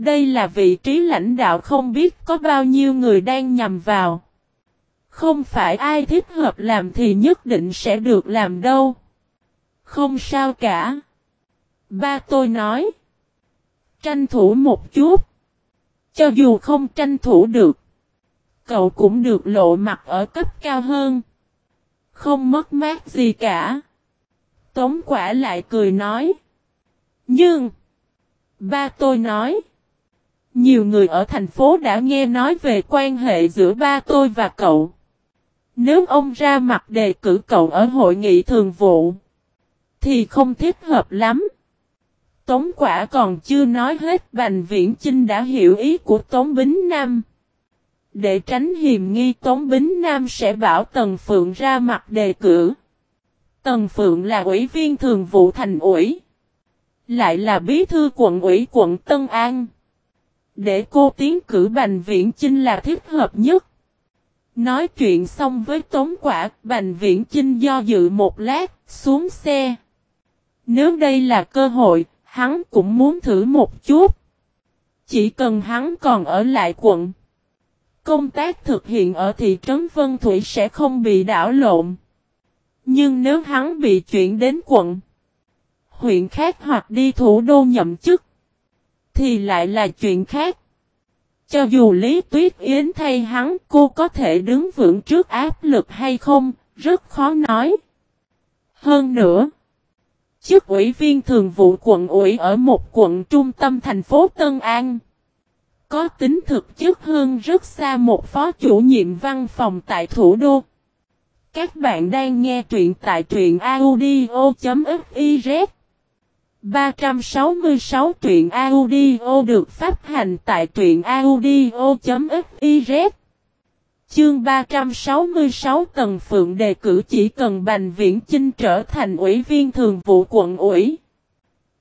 Đây là vị trí lãnh đạo không biết có bao nhiêu người đang nhằm vào. Không phải ai thích hợp làm thì nhất định sẽ được làm đâu. Không sao cả. Ba tôi nói. Tranh thủ một chút. Cho dù không tranh thủ được. Cậu cũng được lộ mặt ở cấp cao hơn. Không mất mát gì cả. Tống quả lại cười nói. Nhưng. Ba tôi nói. Nhiều người ở thành phố đã nghe nói về quan hệ giữa ba tôi và cậu. Nếu ông ra mặt đề cử cậu ở hội nghị thường vụ. Thì không thích hợp lắm. Tống quả còn chưa nói hết, Bành Viễn Chinh đã hiểu ý của Tống Bính Nam. Để tránh hiềm nghi, Tống Bính Nam sẽ bảo Tần Phượng ra mặt đề cử. Tần Phượng là ủy viên thường vụ thành ủy. Lại là bí thư quận ủy quận Tân An. Để cô tiến cử Bành Viễn Chinh là thích hợp nhất. Nói chuyện xong với Tống Quả, Bành Viễn Chinh do dự một lát, xuống xe. Nếu đây là cơ hội, hắn cũng muốn thử một chút. Chỉ cần hắn còn ở lại quận. Công tác thực hiện ở thị trấn Vân Thủy sẽ không bị đảo lộn. Nhưng nếu hắn bị chuyển đến quận, huyện khác hoặc đi thủ đô nhậm chức, thì lại là chuyện khác. Cho dù Lý Tuyết Yến thay hắn cô có thể đứng vững trước áp lực hay không, rất khó nói. Hơn nữa, chức ủy viên thường vụ quận ủy ở một quận trung tâm thành phố Tân An. Có tính thực chất hơn rất xa một phó chủ nhiệm văn phòng tại thủ đô. Các bạn đang nghe truyện tại truyện audio.fif 366 truyện audio được phát hành tại truyện audio.fiz Chương 366 Tần Phượng đề cử chỉ cần Bành Viễn Chinh trở thành ủy viên thường vụ quận ủy.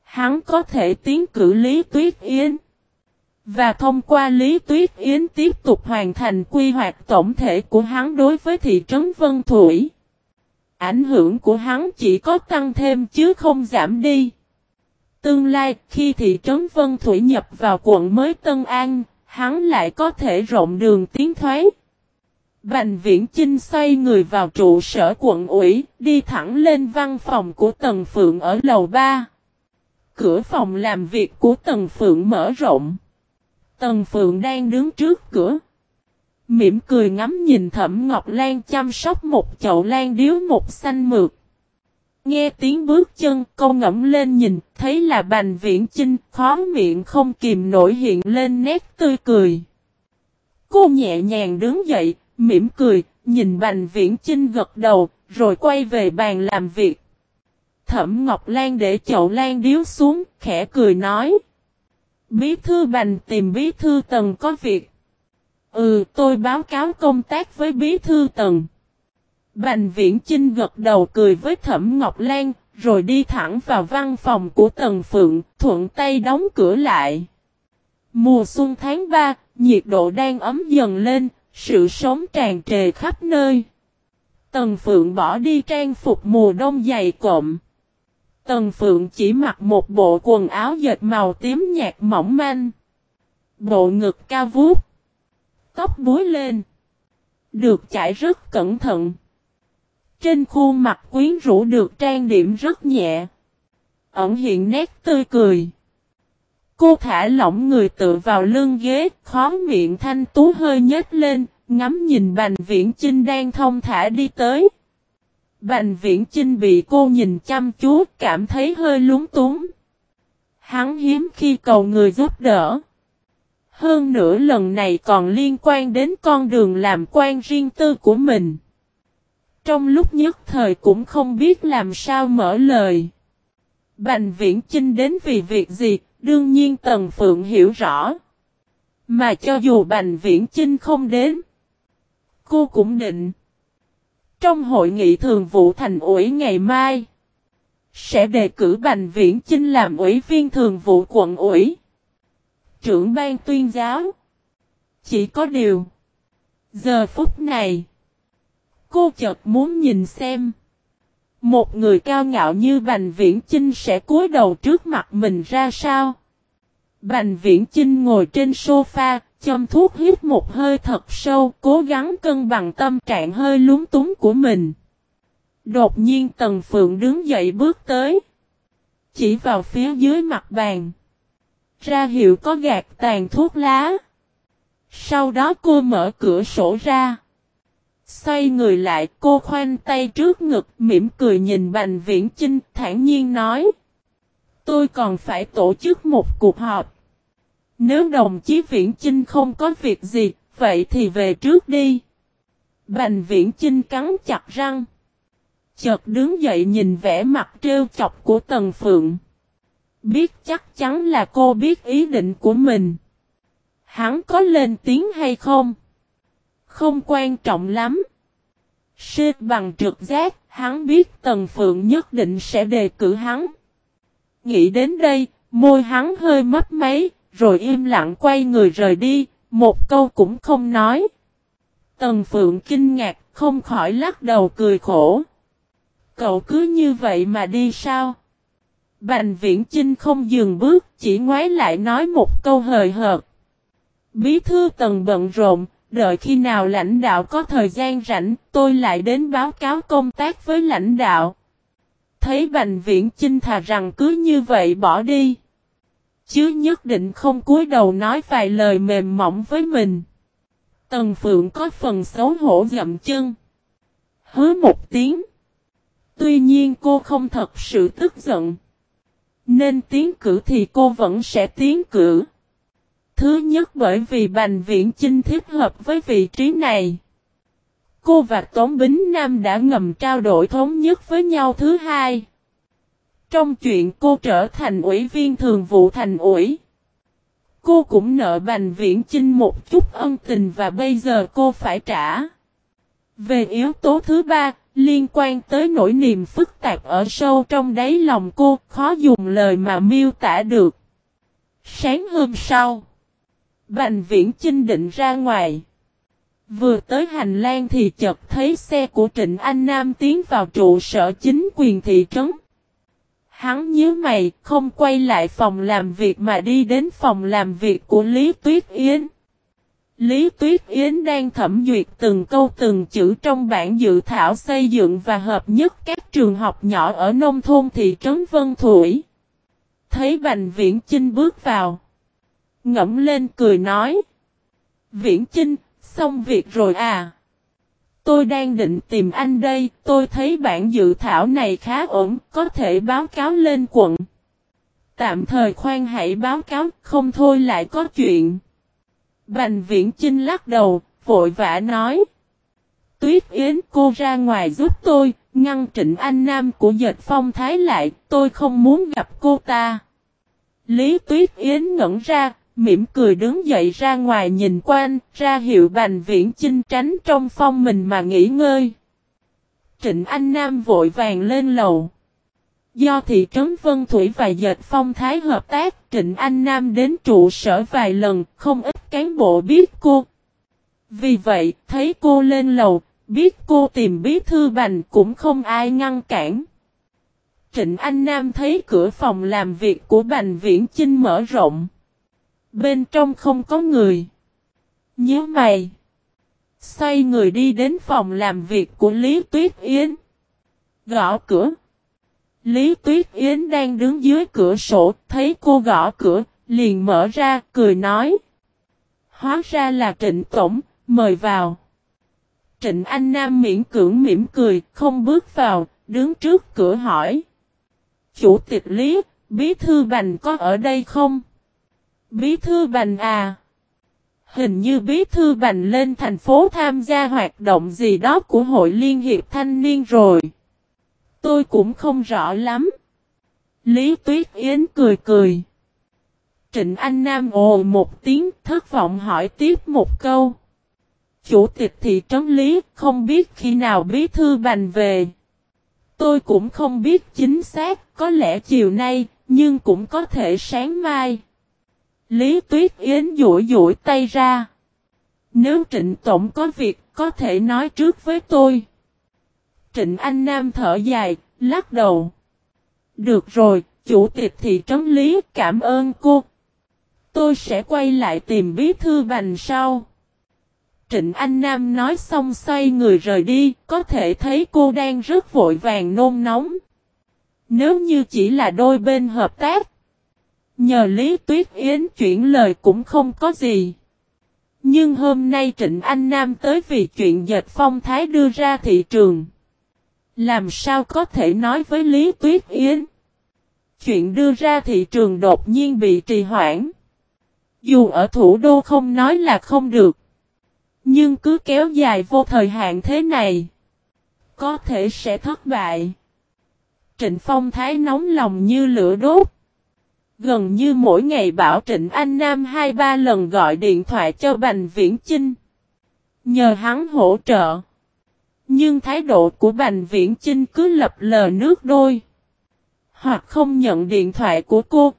Hắn có thể tiến cử Lý Tuyết Yến. Và thông qua Lý Tuyết Yến tiếp tục hoàn thành quy hoạch tổng thể của hắn đối với thị trấn Vân Thủy. Ảnh hưởng của hắn chỉ có tăng thêm chứ không giảm đi. Tương lai khi thị trấn Vân Thủy nhập vào quận mới Tân An, hắn lại có thể rộng đường tiến thoái. Bành viễn Chinh xoay người vào trụ sở quận ủy, đi thẳng lên văn phòng của Tần Phượng ở lầu 3. Cửa phòng làm việc của Tần Phượng mở rộng. Tần Phượng đang đứng trước cửa. Mỉm cười ngắm nhìn Thẩm Ngọc Lan chăm sóc một chậu lan điếu một xanh mượt. Nghe tiếng bước chân, câu ngẫm lên nhìn, thấy là Bành Viễn Chinh, khó miệng không kìm nổi hiện lên nét tươi cười. Cô nhẹ nhàng đứng dậy, mỉm cười, nhìn Bành Viễn Chinh gật đầu, rồi quay về bàn làm việc. Thẩm Ngọc Lan để chậu lan điếu xuống, khẽ cười nói. Bí thư Bành tìm bí thư Tần có việc. Ừ, tôi báo cáo công tác với bí thư Tần. Bành Viễn Chinh gật đầu cười với Thẩm Ngọc Lan, rồi đi thẳng vào văn phòng của Tần Phượng, thuận tay đóng cửa lại. Mùa xuân tháng 3, nhiệt độ đang ấm dần lên, sự sống tràn trề khắp nơi. Tần Phượng bỏ đi trang phục mùa đông dày cộm. Tần Phượng chỉ mặc một bộ quần áo dệt màu tím nhạt mỏng manh. Bộ ngực cao vuốt Tóc búi lên. Được chải rất cẩn thận. Trên khuôn mặt quyến rũ được trang điểm rất nhẹ. Ẩn hiện nét tươi cười. Cô thả lỏng người tựa vào lưng ghế, khó miệng thanh tú hơi nhếch lên, ngắm nhìn Bành Viễn Chinh đang thông thả đi tới. Bành Viễn Chinh bị cô nhìn chăm chú, cảm thấy hơi lúng túng. Hắn hiếm khi cầu người giúp đỡ. Hơn nữa lần này còn liên quan đến con đường làm quan riêng tư của mình. Trong lúc nhất thời cũng không biết làm sao mở lời. Bành viễn chinh đến vì việc gì, đương nhiên Tần Phượng hiểu rõ. Mà cho dù Bành Viễn Chinh không đến, cô cũng định. Trong hội nghị thường vụ thành ủy ngày mai, sẽ đề cử Bành Viễn Chinh làm ủy viên thường vụ quận ủy, trưởng ban tuyên giáo. Chỉ có điều, giờ phút này, Cô chợt muốn nhìn xem. Một người cao ngạo như Bành Viễn Chinh sẽ cúi đầu trước mặt mình ra sao? Bành viễn Chinh ngồi trên sofa, châm thuốc hít một hơi thật sâu, cố gắng cân bằng tâm trạng hơi lúng túng của mình. Đột nhiên Tần Phượng đứng dậy bước tới. Chỉ vào phía dưới mặt bàn. Ra hiệu có gạt tàn thuốc lá. Sau đó cô mở cửa sổ ra. Xoay người lại cô khoanh tay trước ngực mỉm cười nhìn Bành Viễn Chinh thản nhiên nói. Tôi còn phải tổ chức một cuộc họp. Nếu đồng chí Viễn Chinh không có việc gì, vậy thì về trước đi. Bành Viễn Chinh cắn chặt răng. Chợt đứng dậy nhìn vẻ mặt trêu chọc của Tần Phượng. Biết chắc chắn là cô biết ý định của mình. Hắn có lên tiếng hay không? Không quan trọng lắm. sư bằng trực giác, hắn biết Tần Phượng nhất định sẽ đề cử hắn. Nghĩ đến đây, môi hắn hơi mấp máy, rồi im lặng quay người rời đi, một câu cũng không nói. Tần Phượng kinh ngạc, không khỏi lắc đầu cười khổ. Cậu cứ như vậy mà đi sao? Bành viễn Trinh không dừng bước, chỉ ngoái lại nói một câu hời hợt. Bí thư tần bận rộn, đợi khi nào lãnh đạo có thời gian rảnh, tôi lại đến báo cáo công tác với lãnh đạo. Thấy Bành Viễn Chinh thà rằng cứ như vậy bỏ đi. Chứ nhất định không cúi đầu nói vài lời mềm mỏng với mình. Tần Phượng có phần xấu hổ dậm chân. Hứa một tiếng. Tuy nhiên cô không thật sự tức giận. Nên tiếng cử thì cô vẫn sẽ tiếng cử. Thứ nhất bởi vì Bành Viễn Chinh thiết hợp với vị trí này. Cô và Tống Bính Nam đã ngầm trao đổi thống nhất với nhau thứ hai. Trong chuyện cô trở thành ủy viên thường vụ thành ủy. Cô cũng nợ Bành Viễn Chinh một chút ân tình và bây giờ cô phải trả. Về yếu tố thứ ba, liên quan tới nỗi niềm phức tạp ở sâu trong đáy lòng cô, khó dùng lời mà miêu tả được. Sáng hôm sau, Bành Viễn Chinh định ra ngoài. Vừa tới hành lang thì chợt thấy xe của Trịnh Anh Nam tiến vào trụ sở chính quyền thị trấn. Hắn nhớ mày, không quay lại phòng làm việc mà đi đến phòng làm việc của Lý Tuyết Yến. Lý Tuyết Yến đang thẩm duyệt từng câu từng chữ trong bản dự thảo xây dựng và hợp nhất các trường học nhỏ ở nông thôn thị trấn Vân Thủy. Thấy Bành Viễn Chinh bước vào. Ngẫm lên cười nói. Viễn Chinh, xong việc rồi à? Tôi đang định tìm anh đây, tôi thấy bản dự thảo này khá ổn, có thể báo cáo lên quận. Tạm thời khoan hãy báo cáo, không thôi lại có chuyện. Bành viễn Chinh lắc đầu, vội vã nói. Tuyết Yến cô ra ngoài giúp tôi, ngăn trịnh anh nam của dệt phong thái lại, tôi không muốn gặp cô ta. Lý Tuyết Yến ngẩn ra, mỉm cười đứng dậy ra ngoài nhìn quanh, ra hiệu bành viễn chinh tránh trong phong mình mà nghỉ ngơi. Trịnh Anh Nam vội vàng lên lầu. Do thị trấn Vân Thủy và dệt phong thái hợp tác, Trịnh Anh Nam đến trụ sở vài lần, không ít cán bộ biết cô. Vì vậy, thấy cô lên lầu, biết cô tìm bí thư bành cũng không ai ngăn cản. Trịnh Anh Nam thấy cửa phòng làm việc của Bành Viễn Chinh mở rộng. Bên trong không có người. Nhớ mày. Xoay người đi đến phòng làm việc của Lý Tuyết Yến. Gõ cửa. Lý Tuyết Yến đang đứng dưới cửa sổ, thấy cô gõ cửa, liền mở ra, cười nói. Hóa ra là Trịnh Tổng, mời vào. Trịnh Anh Nam miễn cưỡng mỉm cười, không bước vào, đứng trước cửa hỏi. Chủ tịch Lý, bí thư bành có ở đây không? Bí thư Bành à? Hình như Bí thư Bành lên thành phố tham gia hoạt động gì đó của Hội Liên hiệp Thanh niên rồi. Tôi cũng không rõ lắm. Lý Tuyết Yến cười cười. Trịnh Anh Nam ồ một tiếng thất vọng hỏi tiếp một câu. Chủ tịch thị trấn Lý không biết khi nào bí thư bành về. Tôi cũng không biết chính xác, có lẽ chiều nay, nhưng cũng có thể sáng mai. Lý Tuyết Yến duỗi duỗi tay ra. Nếu Trịnh Tổng có việc, có thể nói trước với tôi. Trịnh Anh Nam thở dài, lắc đầu. Được rồi, chủ tịch thị trấn Lý cảm ơn cô. tôi sẽ quay lại tìm bí thư bành sau. Trịnh Anh Nam nói xong xoay người rời đi, có thể thấy cô đang rất vội vàng nôn nóng. Nếu như chỉ là đôi bên hợp tác, nhờ Lý Tuyết Yến chuyển lời cũng không có gì. Nhưng hôm nay Trịnh Anh Nam tới vì chuyện dệt phong thái đưa ra thị trường. Làm sao có thể nói với Lý Tuyết Yến? Chuyện đưa ra thị trường đột nhiên bị trì hoãn. Dù ở thủ đô không nói là không được. Nhưng cứ kéo dài vô thời hạn thế này. Có thể sẽ thất bại. Trịnh Phong Thái nóng lòng như lửa đốt. Gần như mỗi ngày bảo Trịnh Anh Nam hai ba lần gọi điện thoại cho Bành Viễn Chinh. Nhờ hắn hỗ trợ. Nhưng thái độ của Bành Viễn Chinh cứ lập lờ nước đôi. Hoặc không nhận điện thoại của cô.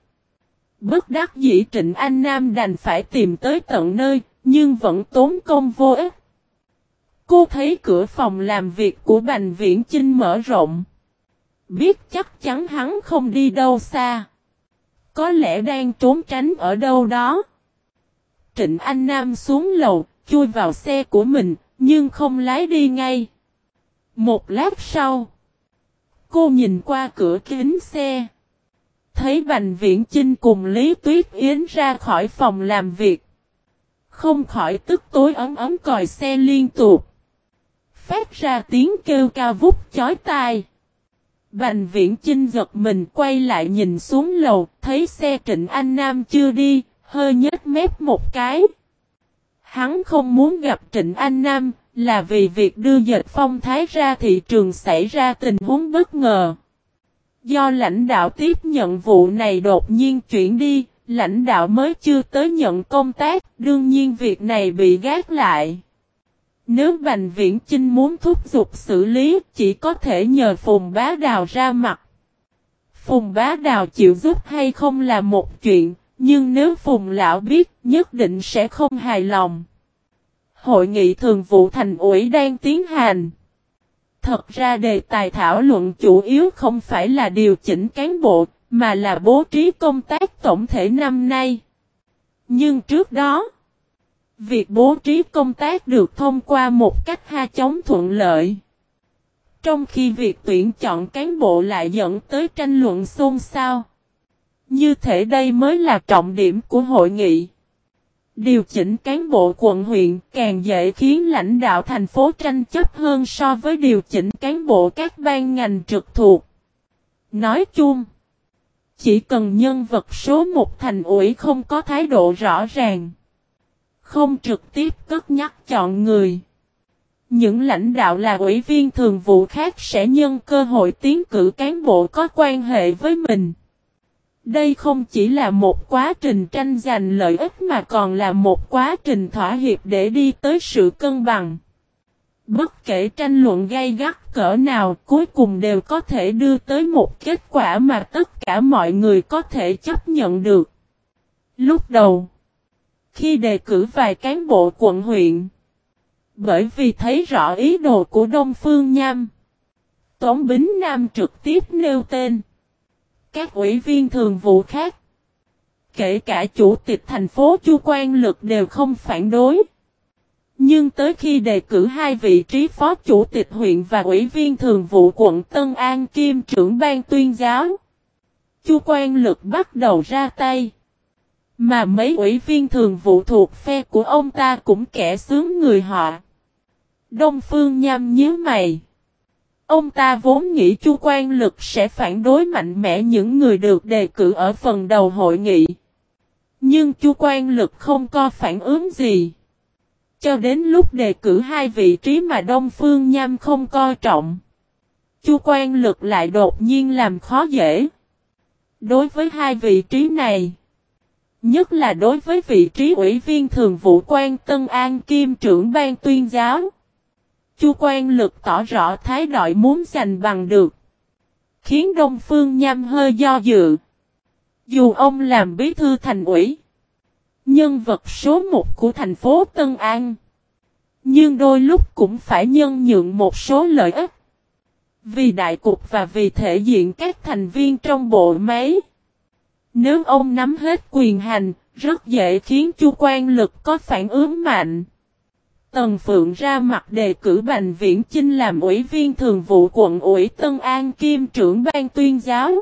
Bất đắc dĩ Trịnh Anh Nam đành phải tìm tới tận nơi, nhưng vẫn tốn công vô ích. Cô thấy cửa phòng làm việc của Bành Viễn Chinh mở rộng. Biết chắc chắn hắn không đi đâu xa. Có lẽ đang trốn tránh ở đâu đó. Trịnh Anh Nam xuống lầu, chui vào xe của mình, nhưng không lái đi ngay. Một lát sau, cô nhìn qua cửa kính xe. Thấy Bành Viễn Chinh cùng Lý Tuyết Yến ra khỏi phòng làm việc. Không khỏi tức tối ấm ấm còi xe liên tục. Phát ra tiếng kêu ca vút chói tai. Bành viễn Trinh giật mình quay lại nhìn xuống lầu, thấy xe trịnh Anh Nam chưa đi, hơi nhếch mép một cái. Hắn không muốn gặp trịnh Anh Nam, là vì việc đưa dệt phong thái ra thị trường xảy ra tình huống bất ngờ. Do lãnh đạo tiếp nhận vụ này đột nhiên chuyển đi, lãnh đạo mới chưa tới nhận công tác, đương nhiên việc này bị gác lại. Nếu Bành Viễn Chinh muốn thúc giục xử lý, chỉ có thể nhờ Phùng Bá Đào ra mặt. Phùng Bá Đào chịu giúp hay không là một chuyện, nhưng nếu Phùng Lão biết, nhất định sẽ không hài lòng. Hội nghị thường vụ thành ủy đang tiến hành. Thật ra đề tài thảo luận chủ yếu không phải là điều chỉnh cán bộ, mà là bố trí công tác tổng thể năm nay. Nhưng trước đó, Việc bố trí công tác được thông qua một cách ha chống thuận lợi. Trong khi việc tuyển chọn cán bộ lại dẫn tới tranh luận xôn xao. Như thể đây mới là trọng điểm của hội nghị. Điều chỉnh cán bộ quận huyện càng dễ khiến lãnh đạo thành phố tranh chấp hơn so với điều chỉnh cán bộ các ban ngành trực thuộc. Nói chung, chỉ cần nhân vật số một thành ủy không có thái độ rõ ràng không trực tiếp cất nhắc chọn người. Những lãnh đạo là ủy viên thường vụ khác sẽ nhân cơ hội tiến cử cán bộ có quan hệ với mình. Đây không chỉ là một quá trình tranh giành lợi ích mà còn là một quá trình thỏa hiệp để đi tới sự cân bằng. Bất kể tranh luận gay gắt cỡ nào, cuối cùng đều có thể đưa tới một kết quả mà tất cả mọi người có thể chấp nhận được. Lúc đầu khi đề cử vài cán bộ quận huyện. Bởi vì thấy rõ ý đồ của Đông Phương Nham. Tống Bính Nam trực tiếp nêu tên. Các ủy viên thường vụ khác. Kể cả chủ tịch thành phố Chu Quan Lực đều không phản đối. Nhưng tới khi đề cử hai vị trí phó chủ tịch huyện và ủy viên thường vụ quận Tân An Kim trưởng ban tuyên giáo, Chu Quan Lực bắt đầu ra tay. Mà mấy ủy viên thường vụ thuộc phe của ông ta cũng kẻ sướng người họ. Đông Phương nham nhíu mày. Ông ta vốn nghĩ chu quan lực sẽ phản đối mạnh mẽ những người được đề cử ở phần đầu hội nghị. Nhưng chu quan lực không có phản ứng gì. Cho đến lúc đề cử hai vị trí mà Đông Phương Nham không coi trọng. Chu quan lực lại đột nhiên làm khó dễ. Đối với hai vị trí này. Nhất là đối với vị trí ủy viên thường vụ quan Tân An Kim trưởng ban tuyên giáo. Chu quan lực tỏ rõ thái độ muốn giành bằng được. Khiến Đông Phương Nham hơi do dự. Dù ông làm bí thư thành ủy. Nhân vật số một của thành phố Tân An. Nhưng đôi lúc cũng phải nhân nhượng một số lợi ích. Vì đại cục và vì thể diện các thành viên trong bộ máy. Nếu ông nắm hết quyền hành, rất dễ khiến chu quan lực có phản ứng mạnh. Tần Phượng ra mặt đề cử Bành Viễn Chinh làm ủy viên thường vụ quận ủy Tân An Kim trưởng ban tuyên giáo.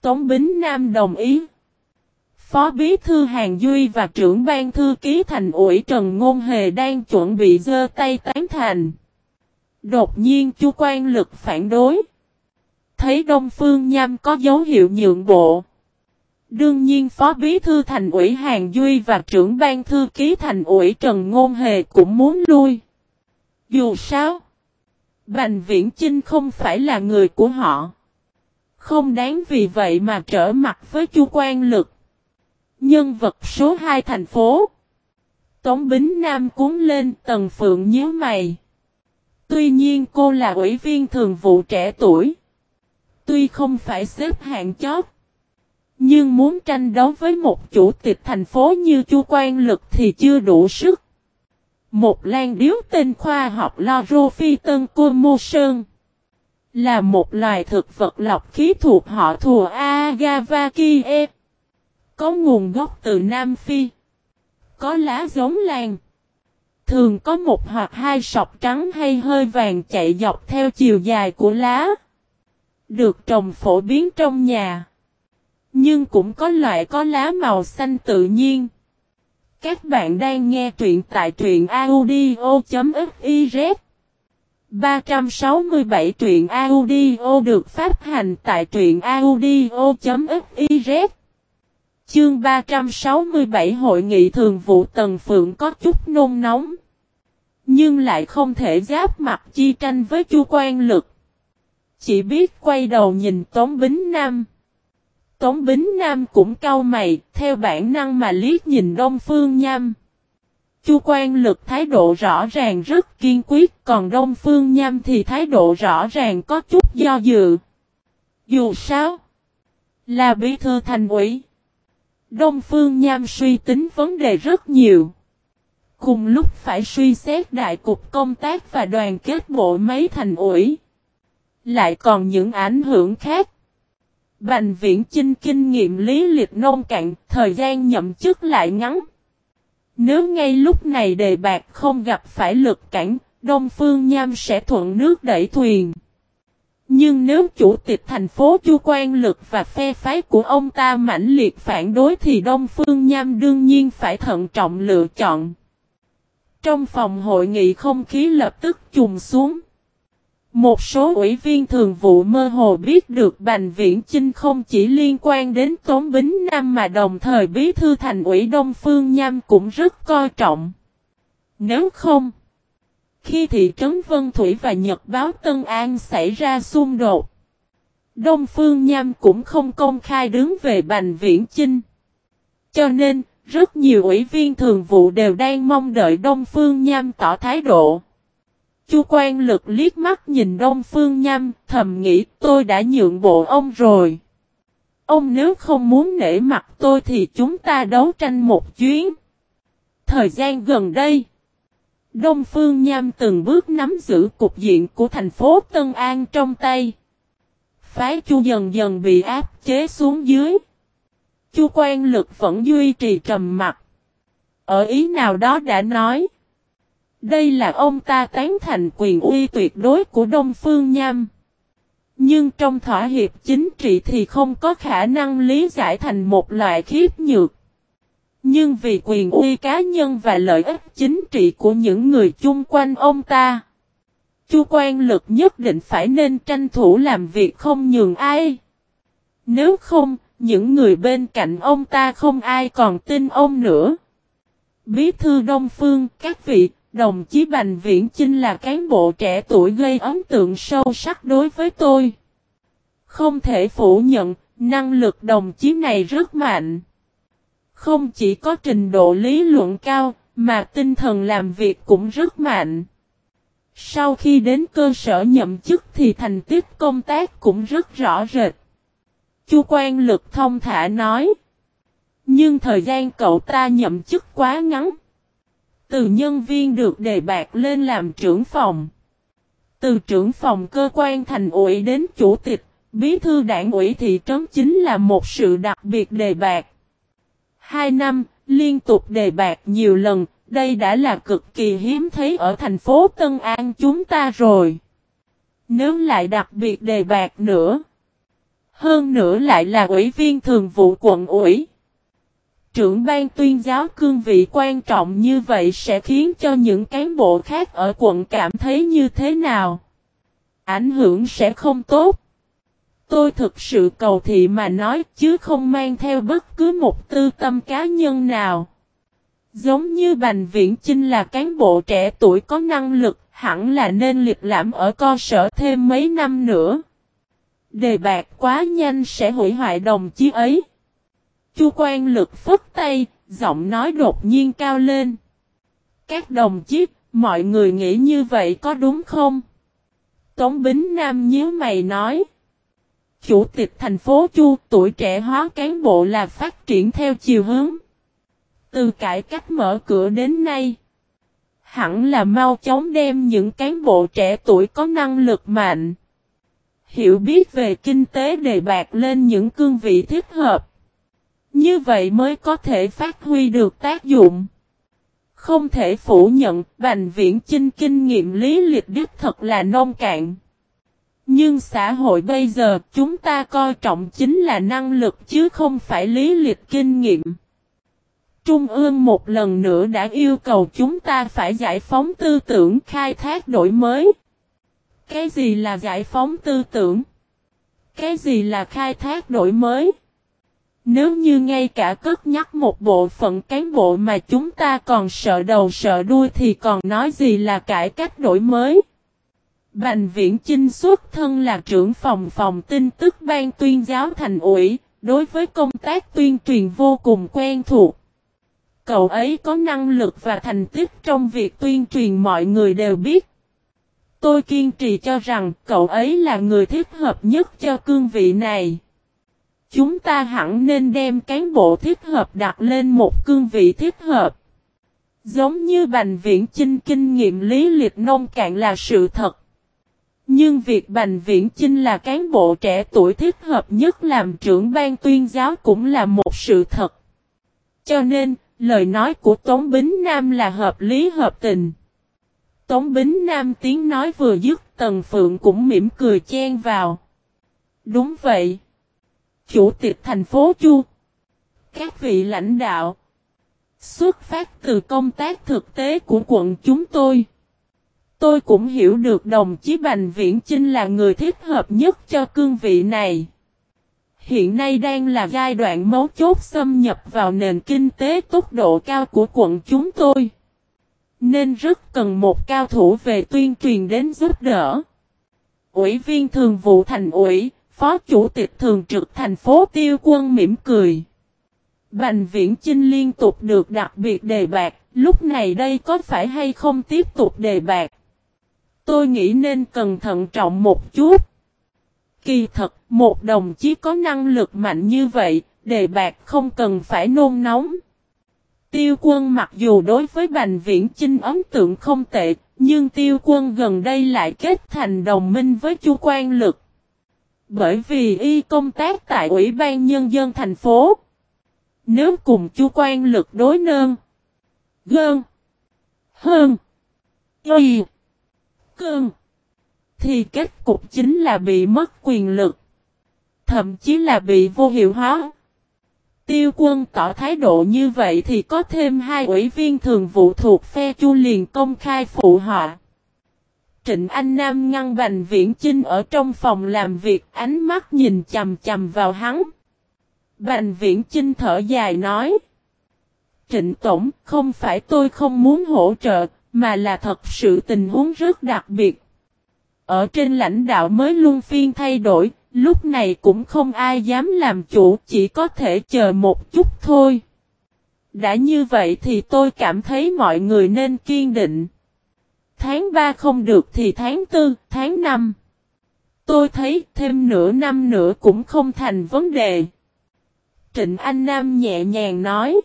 Tống Bính Nam đồng ý. Phó Bí Thư Hàng Duy và trưởng ban thư ký thành ủy Trần Ngôn Hề đang chuẩn bị dơ tay tán thành. Đột nhiên chu quan lực phản đối. Thấy Đông Phương Nham có dấu hiệu nhượng bộ. Đương nhiên Phó Bí Thư Thành ủy Hàng Duy và trưởng ban thư ký Thành ủy Trần Ngôn Hề cũng muốn lui. Dù sao, Bành Viễn Chinh không phải là người của họ. Không đáng vì vậy mà trở mặt với chu quan lực. Nhân vật số 2 thành phố. Tống Bính Nam cuốn lên tầng phượng nhớ mày. Tuy nhiên cô là ủy viên thường vụ trẻ tuổi. Tuy không phải xếp hạng chót. Nhưng muốn tranh đấu với một chủ tịch thành phố như Chu Quan Lực thì chưa đủ sức. Một lan điếu tên khoa học Loro Tân Cô Mô Sơn là một loài thực vật lọc khí thuộc họ thùa Agavakie. Có nguồn gốc từ Nam Phi. Có lá giống lan. Thường có một hoặc hai sọc trắng hay hơi vàng chạy dọc theo chiều dài của lá. Được trồng phổ biến trong nhà. Nhưng cũng có loại có lá màu xanh tự nhiên. Các bạn đang nghe truyện tại truyện audio.fiz 367 truyện audio được phát hành tại truyện audio.fiz Chương 367 Hội nghị thường vụ Tần Phượng có chút nôn nóng. Nhưng lại không thể giáp mặt chi tranh với chu quan lực. Chỉ biết quay đầu nhìn Tống Bính Nam. Tống Bính Nam cũng cau mày, theo bản năng mà liếc nhìn Đông Phương Nham. Chu quan lực thái độ rõ ràng rất kiên quyết, còn Đông Phương Nham thì thái độ rõ ràng có chút do dự. Dù sao, là bí thư thành ủy. Đông Phương Nham suy tính vấn đề rất nhiều. Cùng lúc phải suy xét đại cục công tác và đoàn kết bộ máy thành ủy. Lại còn những ảnh hưởng khác. Bành viễn chinh kinh nghiệm lý liệt nông cạn, thời gian nhậm chức lại ngắn. Nếu ngay lúc này đề bạc không gặp phải lực cản, Đông Phương Nham sẽ thuận nước đẩy thuyền. Nhưng nếu chủ tịch thành phố Chu Quan Lực và phe phái của ông ta mãnh liệt phản đối thì Đông Phương Nham đương nhiên phải thận trọng lựa chọn. Trong phòng hội nghị không khí lập tức trùng xuống. Một số ủy viên thường vụ mơ hồ biết được Bành Viễn Chinh không chỉ liên quan đến Tống Bính Nam mà đồng thời bí thư thành ủy Đông Phương Nham cũng rất coi trọng. Nếu không, khi thị trấn Vân Thủy và Nhật báo Tân An xảy ra xung đột, Đông Phương Nham cũng không công khai đứng về Bành Viễn Chinh. Cho nên, rất nhiều ủy viên thường vụ đều đang mong đợi Đông Phương Nham tỏ thái độ. Chu quan lực liếc mắt nhìn Đông Phương Nham, thầm nghĩ tôi đã nhượng bộ ông rồi. Ông nếu không muốn nể mặt tôi thì chúng ta đấu tranh một chuyến. Thời gian gần đây, Đông Phương Nham từng bước nắm giữ cục diện của thành phố Tân An trong tay. Phái Chu dần dần bị áp chế xuống dưới. Chu quan lực vẫn duy trì trầm mặt. Ở ý nào đó đã nói. Đây là ông ta tán thành quyền uy tuyệt đối của Đông Phương Nham. Nhưng trong thỏa hiệp chính trị thì không có khả năng lý giải thành một loại khiếp nhược. Nhưng vì quyền uy cá nhân và lợi ích chính trị của những người chung quanh ông ta, Chu quan lực nhất định phải nên tranh thủ làm việc không nhường ai. Nếu không, những người bên cạnh ông ta không ai còn tin ông nữa. Bí thư Đông Phương, các vị, đồng chí Bành Viễn Chinh là cán bộ trẻ tuổi gây ấn tượng sâu sắc đối với tôi. Không thể phủ nhận, năng lực đồng chí này rất mạnh. Không chỉ có trình độ lý luận cao, mà tinh thần làm việc cũng rất mạnh. Sau khi đến cơ sở nhậm chức thì thành tích công tác cũng rất rõ rệt. Chu quan lực thông thả nói. Nhưng thời gian cậu ta nhậm chức quá ngắn. Từ nhân viên được đề bạc lên làm trưởng phòng. Từ trưởng phòng cơ quan thành ủy đến chủ tịch, bí thư đảng ủy thị trấn chính là một sự đặc biệt đề bạc. Hai năm, liên tục đề bạc nhiều lần, đây đã là cực kỳ hiếm thấy ở thành phố Tân An chúng ta rồi. Nếu lại đặc biệt đề bạc nữa, hơn nữa lại là ủy viên thường vụ quận ủy. Trưởng ban tuyên giáo cương vị quan trọng như vậy sẽ khiến cho những cán bộ khác ở quận cảm thấy như thế nào? Ảnh hưởng sẽ không tốt. Tôi thực sự cầu thị mà nói chứ không mang theo bất cứ một tư tâm cá nhân nào. Giống như Bành Viễn Chinh là cán bộ trẻ tuổi có năng lực, hẳn là nên liệt lãm ở cơ sở thêm mấy năm nữa. Đề bạc quá nhanh sẽ hủy hoại đồng chí ấy. Chu quan lực phất tay, giọng nói đột nhiên cao lên. Các đồng chí, mọi người nghĩ như vậy có đúng không? Tống Bính Nam nhíu mày nói. Chủ tịch thành phố Chu tuổi trẻ hóa cán bộ là phát triển theo chiều hướng. Từ cải cách mở cửa đến nay. Hẳn là mau chóng đem những cán bộ trẻ tuổi có năng lực mạnh. Hiểu biết về kinh tế đề bạc lên những cương vị thích hợp. Như vậy mới có thể phát huy được tác dụng. Không thể phủ nhận, Bành Viễn Chinh kinh nghiệm lý lịch đích thật là nông cạn. Nhưng xã hội bây giờ chúng ta coi trọng chính là năng lực chứ không phải lý lịch kinh nghiệm. Trung ương một lần nữa đã yêu cầu chúng ta phải giải phóng tư tưởng khai thác đổi mới. Cái gì là giải phóng tư tưởng? Cái gì là khai thác đổi mới? Nếu như ngay cả cất nhắc một bộ phận cán bộ mà chúng ta còn sợ đầu sợ đuôi thì còn nói gì là cải cách đổi mới? Bành viễn Chinh xuất thân là trưởng phòng phòng tin tức ban tuyên giáo thành ủy, đối với công tác tuyên truyền vô cùng quen thuộc. Cậu ấy có năng lực và thành tích trong việc tuyên truyền mọi người đều biết. Tôi kiên trì cho rằng cậu ấy là người thích hợp nhất cho cương vị này. Chúng ta hẳn nên đem cán bộ thích hợp đặt lên một cương vị thích hợp. Giống như Bành Viễn Chinh kinh nghiệm lý liệt nông cạn là sự thật. Nhưng việc Bành Viễn Chinh là cán bộ trẻ tuổi thích hợp nhất làm trưởng ban tuyên giáo cũng là một sự thật. Cho nên, lời nói của Tống Bính Nam là hợp lý hợp tình. Tống Bính Nam tiếng nói vừa dứt Tần Phượng cũng mỉm cười chen vào. Đúng vậy. Chủ tịch thành phố Chu. Các vị lãnh đạo. Xuất phát từ công tác thực tế của quận chúng tôi. Tôi cũng hiểu được đồng chí Bành Viễn Chinh là người thích hợp nhất cho cương vị này. Hiện nay đang là giai đoạn mấu chốt xâm nhập vào nền kinh tế tốc độ cao của quận chúng tôi. Nên rất cần một cao thủ về tuyên truyền đến giúp đỡ. Ủy viên thường vụ thành ủy, phó chủ tịch thường trực thành phố tiêu quân mỉm cười. Bành viễn Chinh liên tục được đặc biệt đề bạc, lúc này đây có phải hay không tiếp tục đề bạc? Tôi nghĩ nên cẩn thận trọng một chút. Kỳ thật, một đồng chí có năng lực mạnh như vậy, đề bạc không cần phải nôn nóng. Tiêu quân mặc dù đối với Bành Viễn Chinh ấn tượng không tệ, nhưng tiêu quân gần đây lại kết thành đồng minh với chu quan lực. Bởi vì y công tác tại Ủy ban Nhân dân thành phố. Nếu cùng chu quan lực đối nơn. Gơn. Hơn. Y. Cơn. Thì kết cục chính là bị mất quyền lực. Thậm chí là bị vô hiệu hóa. Tiêu quân tỏ thái độ như vậy thì có thêm hai ủy viên thường vụ thuộc phe chu liền công khai phụ họ. Trịnh Anh Nam ngăn Bành Viễn Chinh ở trong phòng làm việc ánh mắt nhìn chầm chầm vào hắn. Bành Viễn Chinh thở dài nói. Trịnh Tổng không phải tôi không muốn hỗ trợ mà là thật sự tình huống rất đặc biệt. Ở trên lãnh đạo mới luôn phiên thay đổi, Lúc này cũng không ai dám làm chủ, chỉ có thể chờ một chút thôi. Đã như vậy thì tôi cảm thấy mọi người nên kiên định. Tháng 3 không được thì tháng 4, tháng 5. Tôi thấy thêm nửa năm nữa cũng không thành vấn đề. Trịnh Anh Nam nhẹ nhàng nói.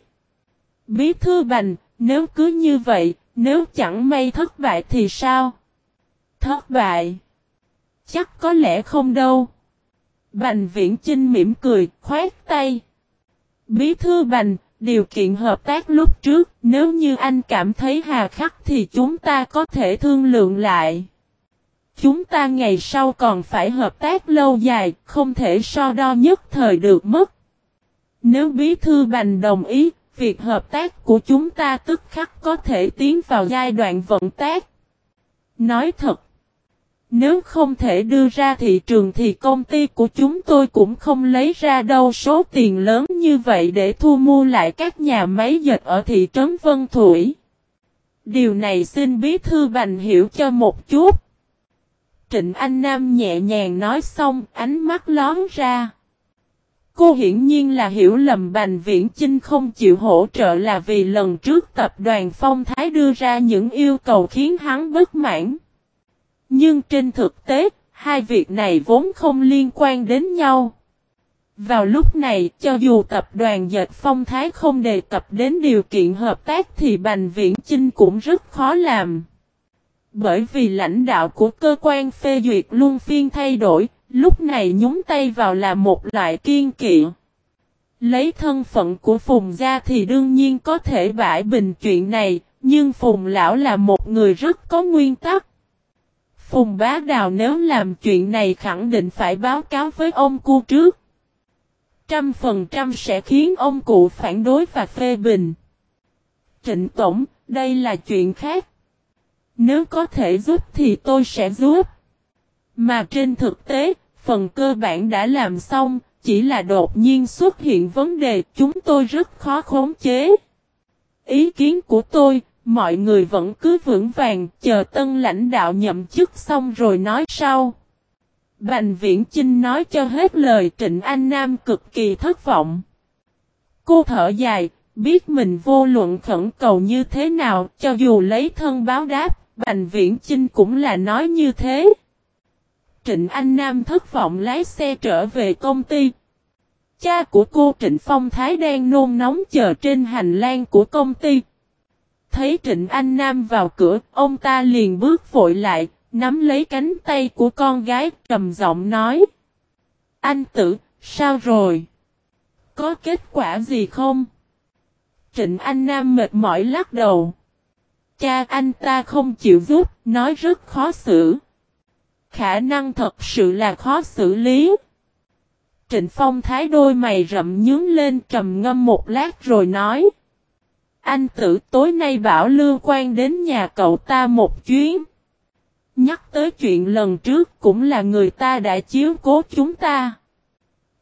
Bí thư bành, nếu cứ như vậy, nếu chẳng may thất bại thì sao? Thất bại? Chắc có lẽ không đâu. Bành viễn Chinh mỉm cười, khoát tay. Bí thư bành, Điều kiện hợp tác lúc trước, nếu như anh cảm thấy hà khắc thì chúng ta có thể thương lượng lại. Chúng ta ngày sau còn phải hợp tác lâu dài, không thể so đo nhất thời được mất. Nếu Bí Thư Bành đồng ý, việc hợp tác của chúng ta tức khắc có thể tiến vào giai đoạn vận tác. Nói thật, nếu không thể đưa ra thị trường thì công ty của chúng tôi cũng không lấy ra đâu số tiền lớn như vậy để thu mua lại các nhà máy dệt ở thị trấn Vân Thủy. Điều này xin bí thư bành hiểu cho một chút. Trịnh Anh Nam nhẹ nhàng nói xong, ánh mắt lón ra. Cô hiển nhiên là hiểu lầm Bành Viễn Chinh không chịu hỗ trợ là vì lần trước tập đoàn Phong Thái đưa ra những yêu cầu khiến hắn bất mãn. Nhưng trên thực tế, hai việc này vốn không liên quan đến nhau. Vào lúc này, cho dù tập đoàn Dệt Phong Thái không đề cập đến điều kiện hợp tác thì Bành Viễn Chinh cũng rất khó làm. Bởi vì lãnh đạo của cơ quan phê duyệt luôn phiên thay đổi, lúc này nhúng tay vào là một loại kiên kỵ. Lấy thân phận của Phùng gia thì đương nhiên có thể bãi bình chuyện này, nhưng Phùng lão là một người rất có nguyên tắc. Phùng bá đào nếu làm chuyện này khẳng định phải báo cáo với ông cu trước. Trăm phần trăm sẽ khiến ông cụ phản đối và phê bình. Trịnh Tổng, đây là chuyện khác. Nếu có thể giúp thì tôi sẽ giúp. Mà trên thực tế, phần cơ bản đã làm xong, chỉ là đột nhiên xuất hiện vấn đề chúng tôi rất khó khống chế. Ý kiến của tôi, mọi người vẫn cứ vững vàng chờ tân lãnh đạo nhậm chức xong rồi nói sau. Bành Viễn Chinh nói cho hết lời Trịnh Anh Nam cực kỳ thất vọng. Cô thở dài, biết mình vô luận khẩn cầu như thế nào, cho dù lấy thân báo đáp, Bành Viễn Chinh cũng là nói như thế. Trịnh Anh Nam thất vọng lái xe trở về công ty. Cha của cô Trịnh Phong Thái đang nôn nóng chờ trên hành lang của công ty. Thấy Trịnh Anh Nam vào cửa, ông ta liền bước vội lại, nắm lấy cánh tay của con gái, trầm giọng nói. Anh tử, sao rồi? Có kết quả gì không? Trịnh Anh Nam mệt mỏi lắc đầu. Cha anh ta không chịu giúp, nói rất khó xử. Khả năng thật sự là khó xử lý. Trịnh Phong thái đôi mày rậm nhướng lên trầm ngâm một lát rồi nói. Anh tử tối nay bảo Lưu Quan đến nhà cậu ta một chuyến. Nhắc tới chuyện lần trước cũng là người ta đã chiếu cố chúng ta.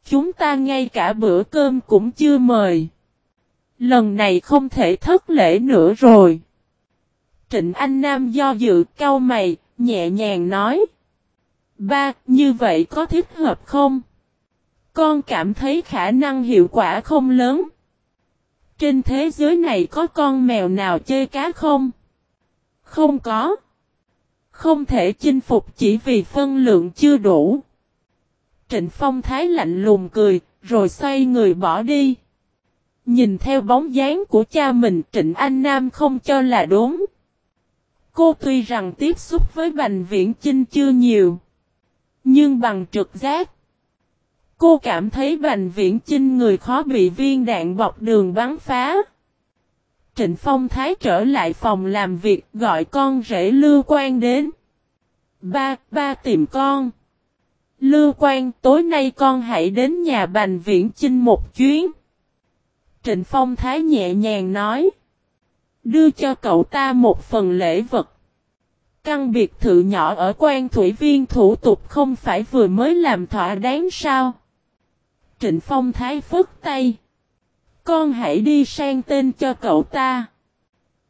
Chúng ta ngay cả bữa cơm cũng chưa mời. Lần này không thể thất lễ nữa rồi. Trịnh Anh Nam do dự cau mày, nhẹ nhàng nói. Ba, như vậy có thích hợp không? Con cảm thấy khả năng hiệu quả không lớn. Trên thế giới này có con mèo nào chơi cá không? Không có. Không thể chinh phục chỉ vì phân lượng chưa đủ. Trịnh Phong Thái lạnh lùng cười, rồi xoay người bỏ đi. Nhìn theo bóng dáng của cha mình Trịnh Anh Nam không cho là đúng. Cô tuy rằng tiếp xúc với Bành Viễn Chinh chưa nhiều. Nhưng bằng trực giác. Cô cảm thấy Bành Viễn Chinh người khó bị viên đạn bọc đường bắn phá. Trịnh Phong Thái trở lại phòng làm việc gọi con rể Lưu Quan đến. Ba, ba tìm con. Lưu Quan tối nay con hãy đến nhà Bành Viễn Chinh một chuyến. Trịnh Phong Thái nhẹ nhàng nói. Đưa cho cậu ta một phần lễ vật. Căn biệt thự nhỏ ở quan thủy viên thủ tục không phải vừa mới làm thỏa đáng sao? Trịnh Phong Thái phất tay. Con hãy đi sang tên cho cậu ta.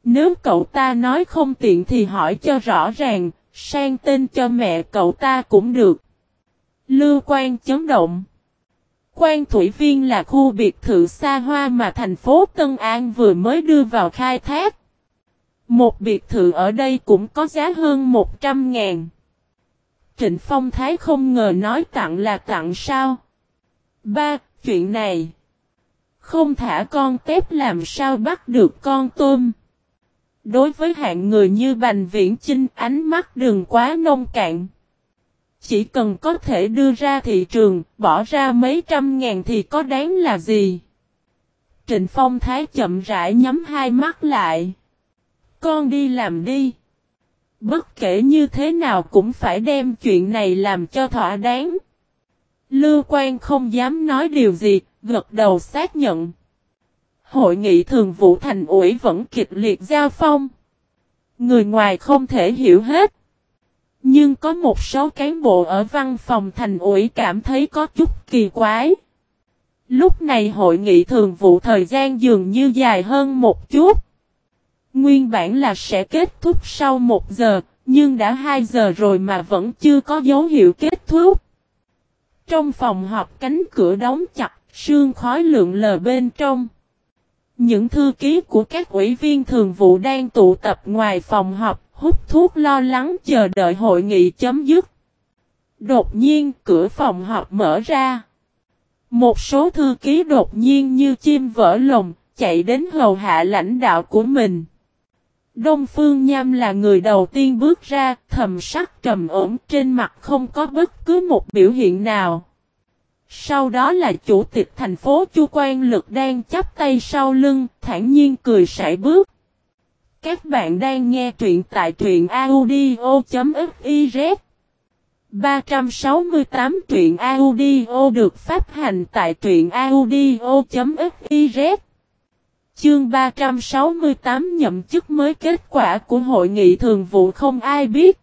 Nếu cậu ta nói không tiện thì hỏi cho rõ ràng, sang tên cho mẹ cậu ta cũng được. Lưu quan chấn động. Quan Thủy Viên là khu biệt thự xa hoa mà thành phố Tân An vừa mới đưa vào khai thác. Một biệt thự ở đây cũng có giá hơn 100 ngàn. Trịnh Phong Thái không ngờ nói tặng là tặng sao. Ba, chuyện này. Không thả con tép làm sao bắt được con tôm. Đối với hạng người như Bành Viễn Chinh ánh mắt đừng quá nông cạn. Chỉ cần có thể đưa ra thị trường, bỏ ra mấy trăm ngàn thì có đáng là gì. Trịnh Phong Thái chậm rãi nhắm hai mắt lại. Con đi làm đi. Bất kể như thế nào cũng phải đem chuyện này làm cho thỏa đáng. Lưu Quang không dám nói điều gì, gật đầu xác nhận. Hội nghị thường vụ thành ủy vẫn kịch liệt giao phong. Người ngoài không thể hiểu hết. Nhưng có một số cán bộ ở văn phòng thành ủy cảm thấy có chút kỳ quái. Lúc này hội nghị thường vụ thời gian dường như dài hơn một chút. Nguyên bản là sẽ kết thúc sau một giờ, nhưng đã hai giờ rồi mà vẫn chưa có dấu hiệu kết thúc. Trong phòng họp cánh cửa đóng chặt, sương khói lượng lờ bên trong. Những thư ký của các ủy viên thường vụ đang tụ tập ngoài phòng họp, hút thuốc lo lắng chờ đợi hội nghị chấm dứt. Đột nhiên cửa phòng họp mở ra. Một số thư ký đột nhiên như chim vỡ lồng, chạy đến hầu hạ lãnh đạo của mình. Đông Phương Nham là người đầu tiên bước ra, thầm sắc trầm ổn trên mặt không có bất cứ một biểu hiện nào. Sau đó là chủ tịch thành phố Chu Quan Lực đang chắp tay sau lưng, thản nhiên cười sải bước. Các bạn đang nghe truyện tại truyện audio.fiz 368 truyện audio được phát hành tại truyện audio.fiz Chương 368 nhậm chức mới kết quả của hội nghị thường vụ không ai biết.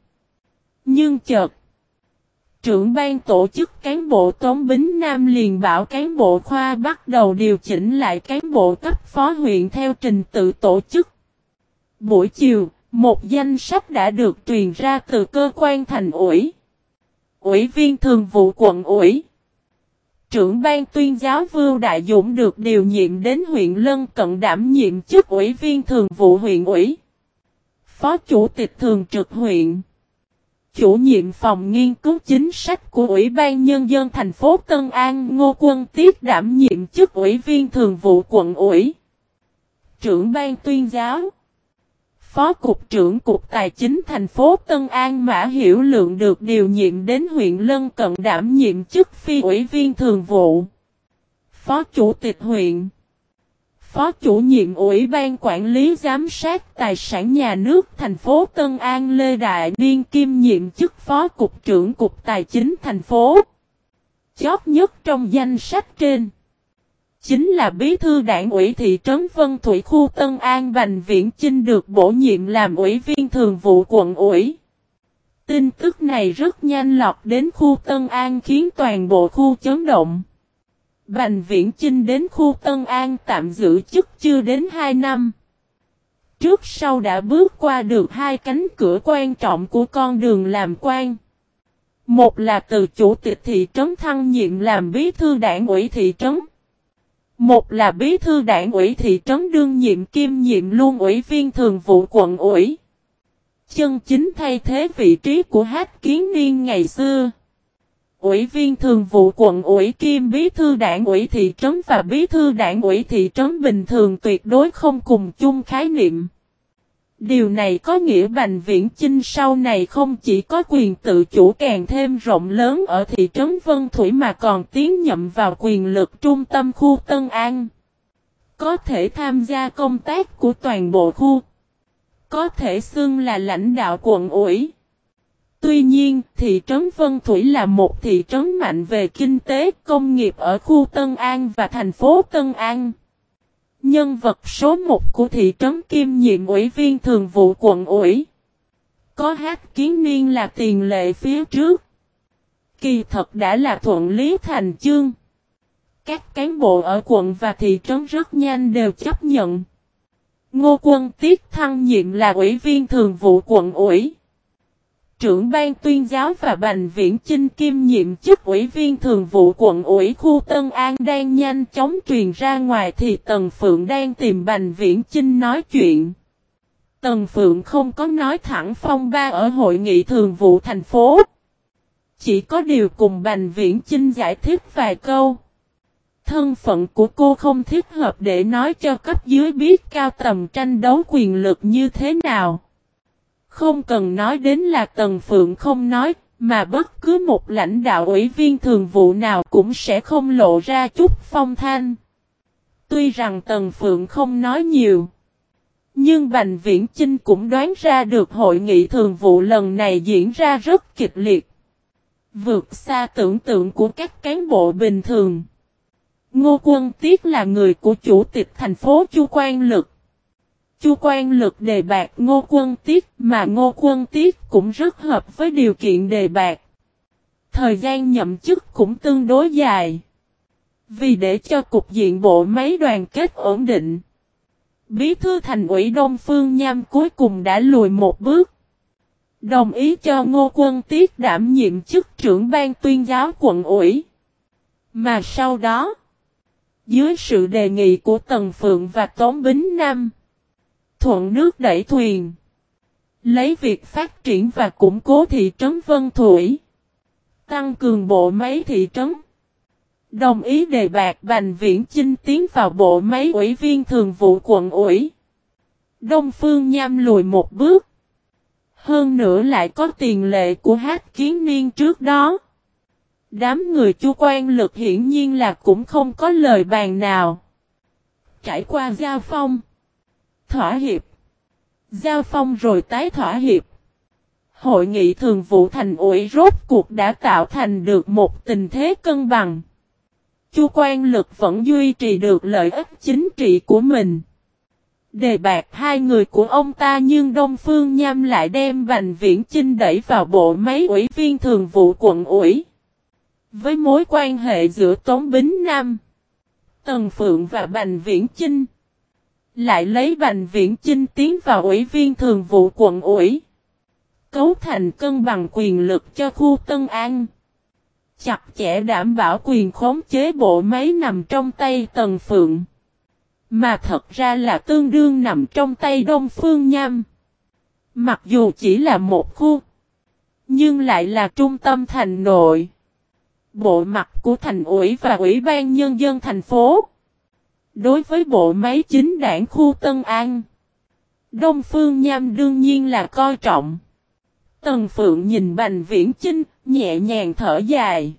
Nhưng chợt, trưởng ban tổ chức cán bộ Tống Bính Nam liền bảo cán bộ khoa bắt đầu điều chỉnh lại cán bộ cấp phó huyện theo trình tự tổ chức. Buổi chiều, một danh sách đã được truyền ra từ cơ quan thành ủy. Ủy viên thường vụ quận ủy. Trưởng ban tuyên giáo Vưu Đại Dũng được điều nhiệm đến huyện Lân Cận đảm nhiệm chức ủy viên thường vụ huyện ủy. Phó chủ tịch thường trực huyện. Chủ nhiệm phòng nghiên cứu chính sách của Ủy ban Nhân dân thành phố Tân An Ngô Quân Tiết đảm nhiệm chức ủy viên thường vụ quận ủy. Trưởng ban tuyên giáo. Phó Cục trưởng Cục Tài chính thành phố Tân An Mã Hiểu Lượng được điều nhiệm đến huyện Lân Cận đảm nhiệm chức phi ủy viên thường vụ. Phó Chủ tịch huyện Phó chủ nhiệm Ủy ban Quản lý Giám sát Tài sản Nhà nước thành phố Tân An Lê Đại Niên kiêm nhiệm chức Phó Cục trưởng Cục Tài chính thành phố. Chót nhất trong danh sách trên chính là bí thư đảng ủy thị trấn Vân Thủy khu Tân An Bành Viễn Chinh được bổ nhiệm làm ủy viên thường vụ quận ủy. Tin tức này rất nhanh lọt đến khu Tân An khiến toàn bộ khu chấn động. Bành Viễn Chinh đến khu Tân An tạm giữ chức chưa đến 2 năm. Trước sau đã bước qua được hai cánh cửa quan trọng của con đường làm quan. Một là từ chủ tịch thị trấn thăng nhiệm làm bí thư đảng ủy thị trấn. Một là bí thư đảng ủy thị trấn đương nhiệm kiêm nhiệm luôn ủy viên thường vụ quận ủy. Chân chính thay thế vị trí của hát kiến niên ngày xưa. Ủy viên thường vụ quận ủy kiêm bí thư đảng ủy thị trấn và bí thư đảng ủy thị trấn bình thường tuyệt đối không cùng chung khái niệm. Điều này có nghĩa Bành Viễn Chinh sau này không chỉ có quyền tự chủ càng thêm rộng lớn ở thị trấn Vân Thủy mà còn tiến nhậm vào quyền lực trung tâm khu Tân An. Có thể tham gia công tác của toàn bộ khu. Có thể xưng là lãnh đạo quận ủy. Tuy nhiên, thị trấn Vân Thủy là một thị trấn mạnh về kinh tế, công nghiệp ở khu Tân An và thành phố Tân An. Nhân vật số 1 của thị trấn Kim nhiệm ủy viên thường vụ quận ủy. Có hát kiến niên là tiền lệ phía trước. Kỳ thật đã là thuận lý thành chương. Các cán bộ ở quận và thị trấn rất nhanh đều chấp nhận. Ngô Quân Tiết thăng nhiệm là ủy viên thường vụ quận ủy trưởng ban tuyên giáo và Bành Viễn Chinh kim nhiệm chức ủy viên thường vụ quận ủy khu Tân An đang nhanh chóng truyền ra ngoài thì Tần Phượng đang tìm Bành Viễn Chinh nói chuyện. Tần Phượng không có nói thẳng phong ba ở hội nghị thường vụ thành phố. Chỉ có điều cùng Bành Viễn Chinh giải thích vài câu. Thân phận của cô không thích hợp để nói cho cấp dưới biết cao tầm tranh đấu quyền lực như thế nào. Không cần nói đến là Tần Phượng không nói, mà bất cứ một lãnh đạo ủy viên thường vụ nào cũng sẽ không lộ ra chút phong thanh. Tuy rằng Tần Phượng không nói nhiều. Nhưng Bành Viễn Chinh cũng đoán ra được hội nghị thường vụ lần này diễn ra rất kịch liệt. Vượt xa tưởng tượng của các cán bộ bình thường. Ngô Quân Tiết là người của chủ tịch thành phố Chu Quan Lực. Chu Quan Lực đề bạc Ngô Quân Tiết mà Ngô Quân Tiết cũng rất hợp với điều kiện đề bạc. Thời gian nhậm chức cũng tương đối dài. Vì để cho cục diện bộ máy đoàn kết ổn định. Bí thư thành ủy Đông Phương Nham cuối cùng đã lùi một bước. Đồng ý cho Ngô Quân Tiết đảm nhiệm chức trưởng ban tuyên giáo quận ủy. Mà sau đó, dưới sự đề nghị của Tần Phượng và Tống Bính Nam, thuận nước đẩy thuyền, lấy việc phát triển và củng cố thị trấn Vân Thủy, tăng cường bộ máy thị trấn. Đồng ý đề bạc Bành Viễn Chinh tiến vào bộ máy ủy viên thường vụ quận ủy. Đông Phương Nham lùi một bước. Hơn nữa lại có tiền lệ của hát kiến niên trước đó. Đám người chu quan lực hiển nhiên là cũng không có lời bàn nào. Trải qua giao phong. Thỏa hiệp. Giao phong rồi tái thỏa hiệp. Hội nghị thường vụ thành ủy rốt cuộc đã tạo thành được một tình thế cân bằng. Chu quan lực vẫn duy trì được lợi ích chính trị của mình. Đề bạc hai người của ông ta nhưng Đông Phương Nham lại đem Bành Viễn Chinh đẩy vào bộ máy ủy viên thường vụ quận ủy. Với mối quan hệ giữa Tống Bính Nam, Tần Phượng và Bành Viễn Chinh, lại lấy Bành Viễn Chinh tiến vào ủy viên thường vụ quận ủy. Cấu thành cân bằng quyền lực cho khu Tân An. Chặt chẽ đảm bảo quyền khống chế bộ máy nằm trong tay Tần Phượng. Mà thật ra là tương đương nằm trong tay Đông Phương Nham. Mặc dù chỉ là một khu, nhưng lại là trung tâm thành nội. Bộ mặt của thành ủy và ủy ban nhân dân thành phố. Đối với bộ máy chính đảng khu Tân An, Đông Phương Nham đương nhiên là coi trọng. Tần Phượng nhìn Bành Viễn Chinh, nhẹ nhàng thở dài.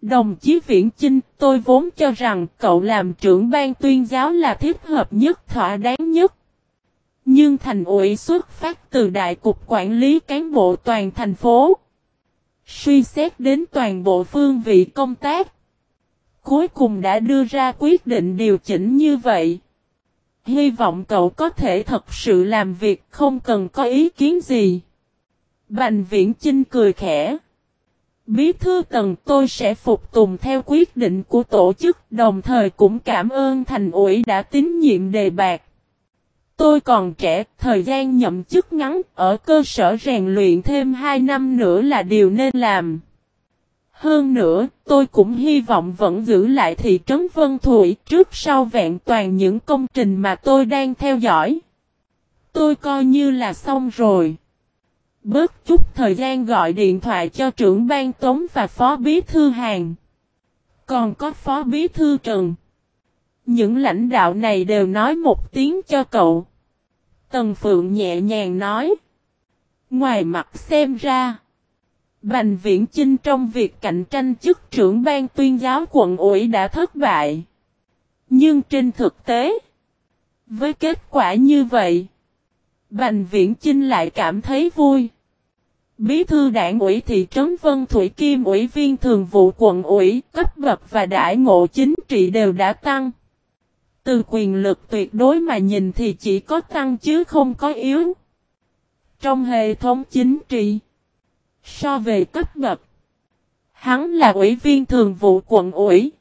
Đồng chí Viễn Chinh, tôi vốn cho rằng cậu làm trưởng ban tuyên giáo là thích hợp nhất, thỏa đáng nhất. Nhưng thành ủy xuất phát từ Đại cục Quản lý cán bộ toàn thành phố. Suy xét đến toàn bộ phương vị công tác. Cuối cùng đã đưa ra quyết định điều chỉnh như vậy. Hy vọng cậu có thể thật sự làm việc không cần có ý kiến gì. Bành viễn Chinh cười khẽ. Bí thư tần tôi sẽ phục tùng theo quyết định của tổ chức đồng thời cũng cảm ơn thành ủy đã tín nhiệm đề bạc. Tôi còn trẻ, thời gian nhậm chức ngắn, ở cơ sở rèn luyện thêm 2 năm nữa là điều nên làm. Hơn nữa, tôi cũng hy vọng vẫn giữ lại thị trấn Vân Thủy trước sau vẹn toàn những công trình mà tôi đang theo dõi. Tôi coi như là xong rồi. Bớt chút thời gian gọi điện thoại cho trưởng ban tống và phó bí thư hàng. Còn có phó bí thư Trần. Những lãnh đạo này đều nói một tiếng cho cậu. Tần Phượng nhẹ nhàng nói. Ngoài mặt xem ra. Bành Viễn Chinh trong việc cạnh tranh chức trưởng ban tuyên giáo quận ủy đã thất bại. Nhưng trên thực tế. Với kết quả như vậy. Bành Viễn Chinh lại cảm thấy vui. Bí thư đảng ủy thị trấn Vân Thủy Kim ủy viên thường vụ quận ủy, cấp bậc và đại ngộ chính trị đều đã tăng. Từ quyền lực tuyệt đối mà nhìn thì chỉ có tăng chứ không có yếu. Trong hệ thống chính trị, so về cấp bậc, hắn là ủy viên thường vụ quận ủy,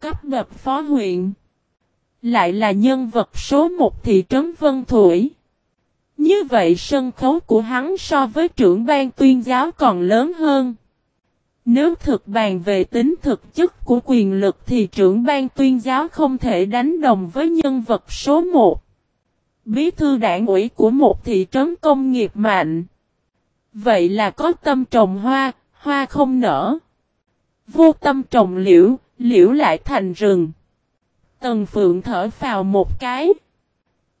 cấp bậc phó huyện, lại là nhân vật số một thị trấn Vân Thủy. Như vậy sân khấu của hắn so với trưởng ban tuyên giáo còn lớn hơn. Nếu thực bàn về tính thực chất của quyền lực thì trưởng ban tuyên giáo không thể đánh đồng với nhân vật số 1. Bí thư đảng ủy của một thị trấn công nghiệp mạnh. Vậy là có tâm trồng hoa, hoa không nở. Vô tâm trồng liễu, liễu lại thành rừng. Tần Phượng thở vào một cái.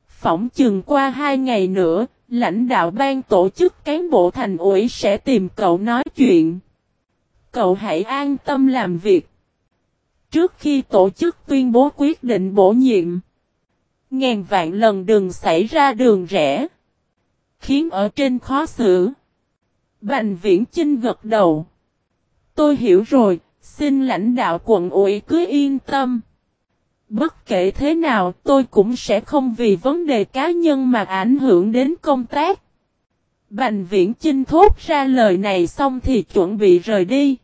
Phỏng chừng qua hai ngày nữa, lãnh đạo ban tổ chức cán bộ thành ủy sẽ tìm cậu nói chuyện. Cậu hãy an tâm làm việc. Trước khi tổ chức tuyên bố quyết định bổ nhiệm, ngàn vạn lần đừng xảy ra đường rẽ, khiến ở trên khó xử. Bành viễn Chinh gật đầu. Tôi hiểu rồi, xin lãnh đạo quận ủy cứ yên tâm. Bất kể thế nào tôi cũng sẽ không vì vấn đề cá nhân mà ảnh hưởng đến công tác. Bành viễn Chinh thốt ra lời này xong thì chuẩn bị rời đi.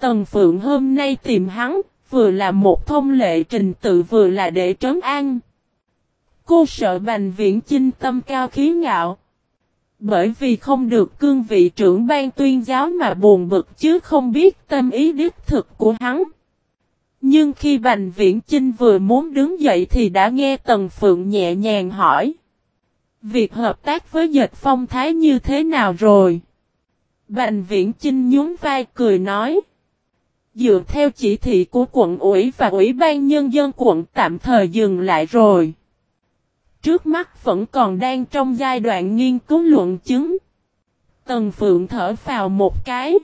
Tần Phượng hôm nay tìm hắn, vừa là một thông lệ trình tự vừa là để trấn an. Cô sợ Bành Viễn Chinh tâm cao khí ngạo. Bởi vì không được cương vị trưởng ban tuyên giáo mà buồn bực chứ không biết tâm ý đích thực của hắn. Nhưng khi Bành Viễn Chinh vừa muốn đứng dậy thì đã nghe Tần Phượng nhẹ nhàng hỏi. Việc hợp tác với dịch phong thái như thế nào rồi? Bành Viễn Chinh nhún vai cười nói. Dựa theo chỉ thị của quận ủy và ủy ban nhân dân quận tạm thời dừng lại rồi. Trước mắt vẫn còn đang trong giai đoạn nghiên cứu luận chứng. Tần Phượng thở vào một cái.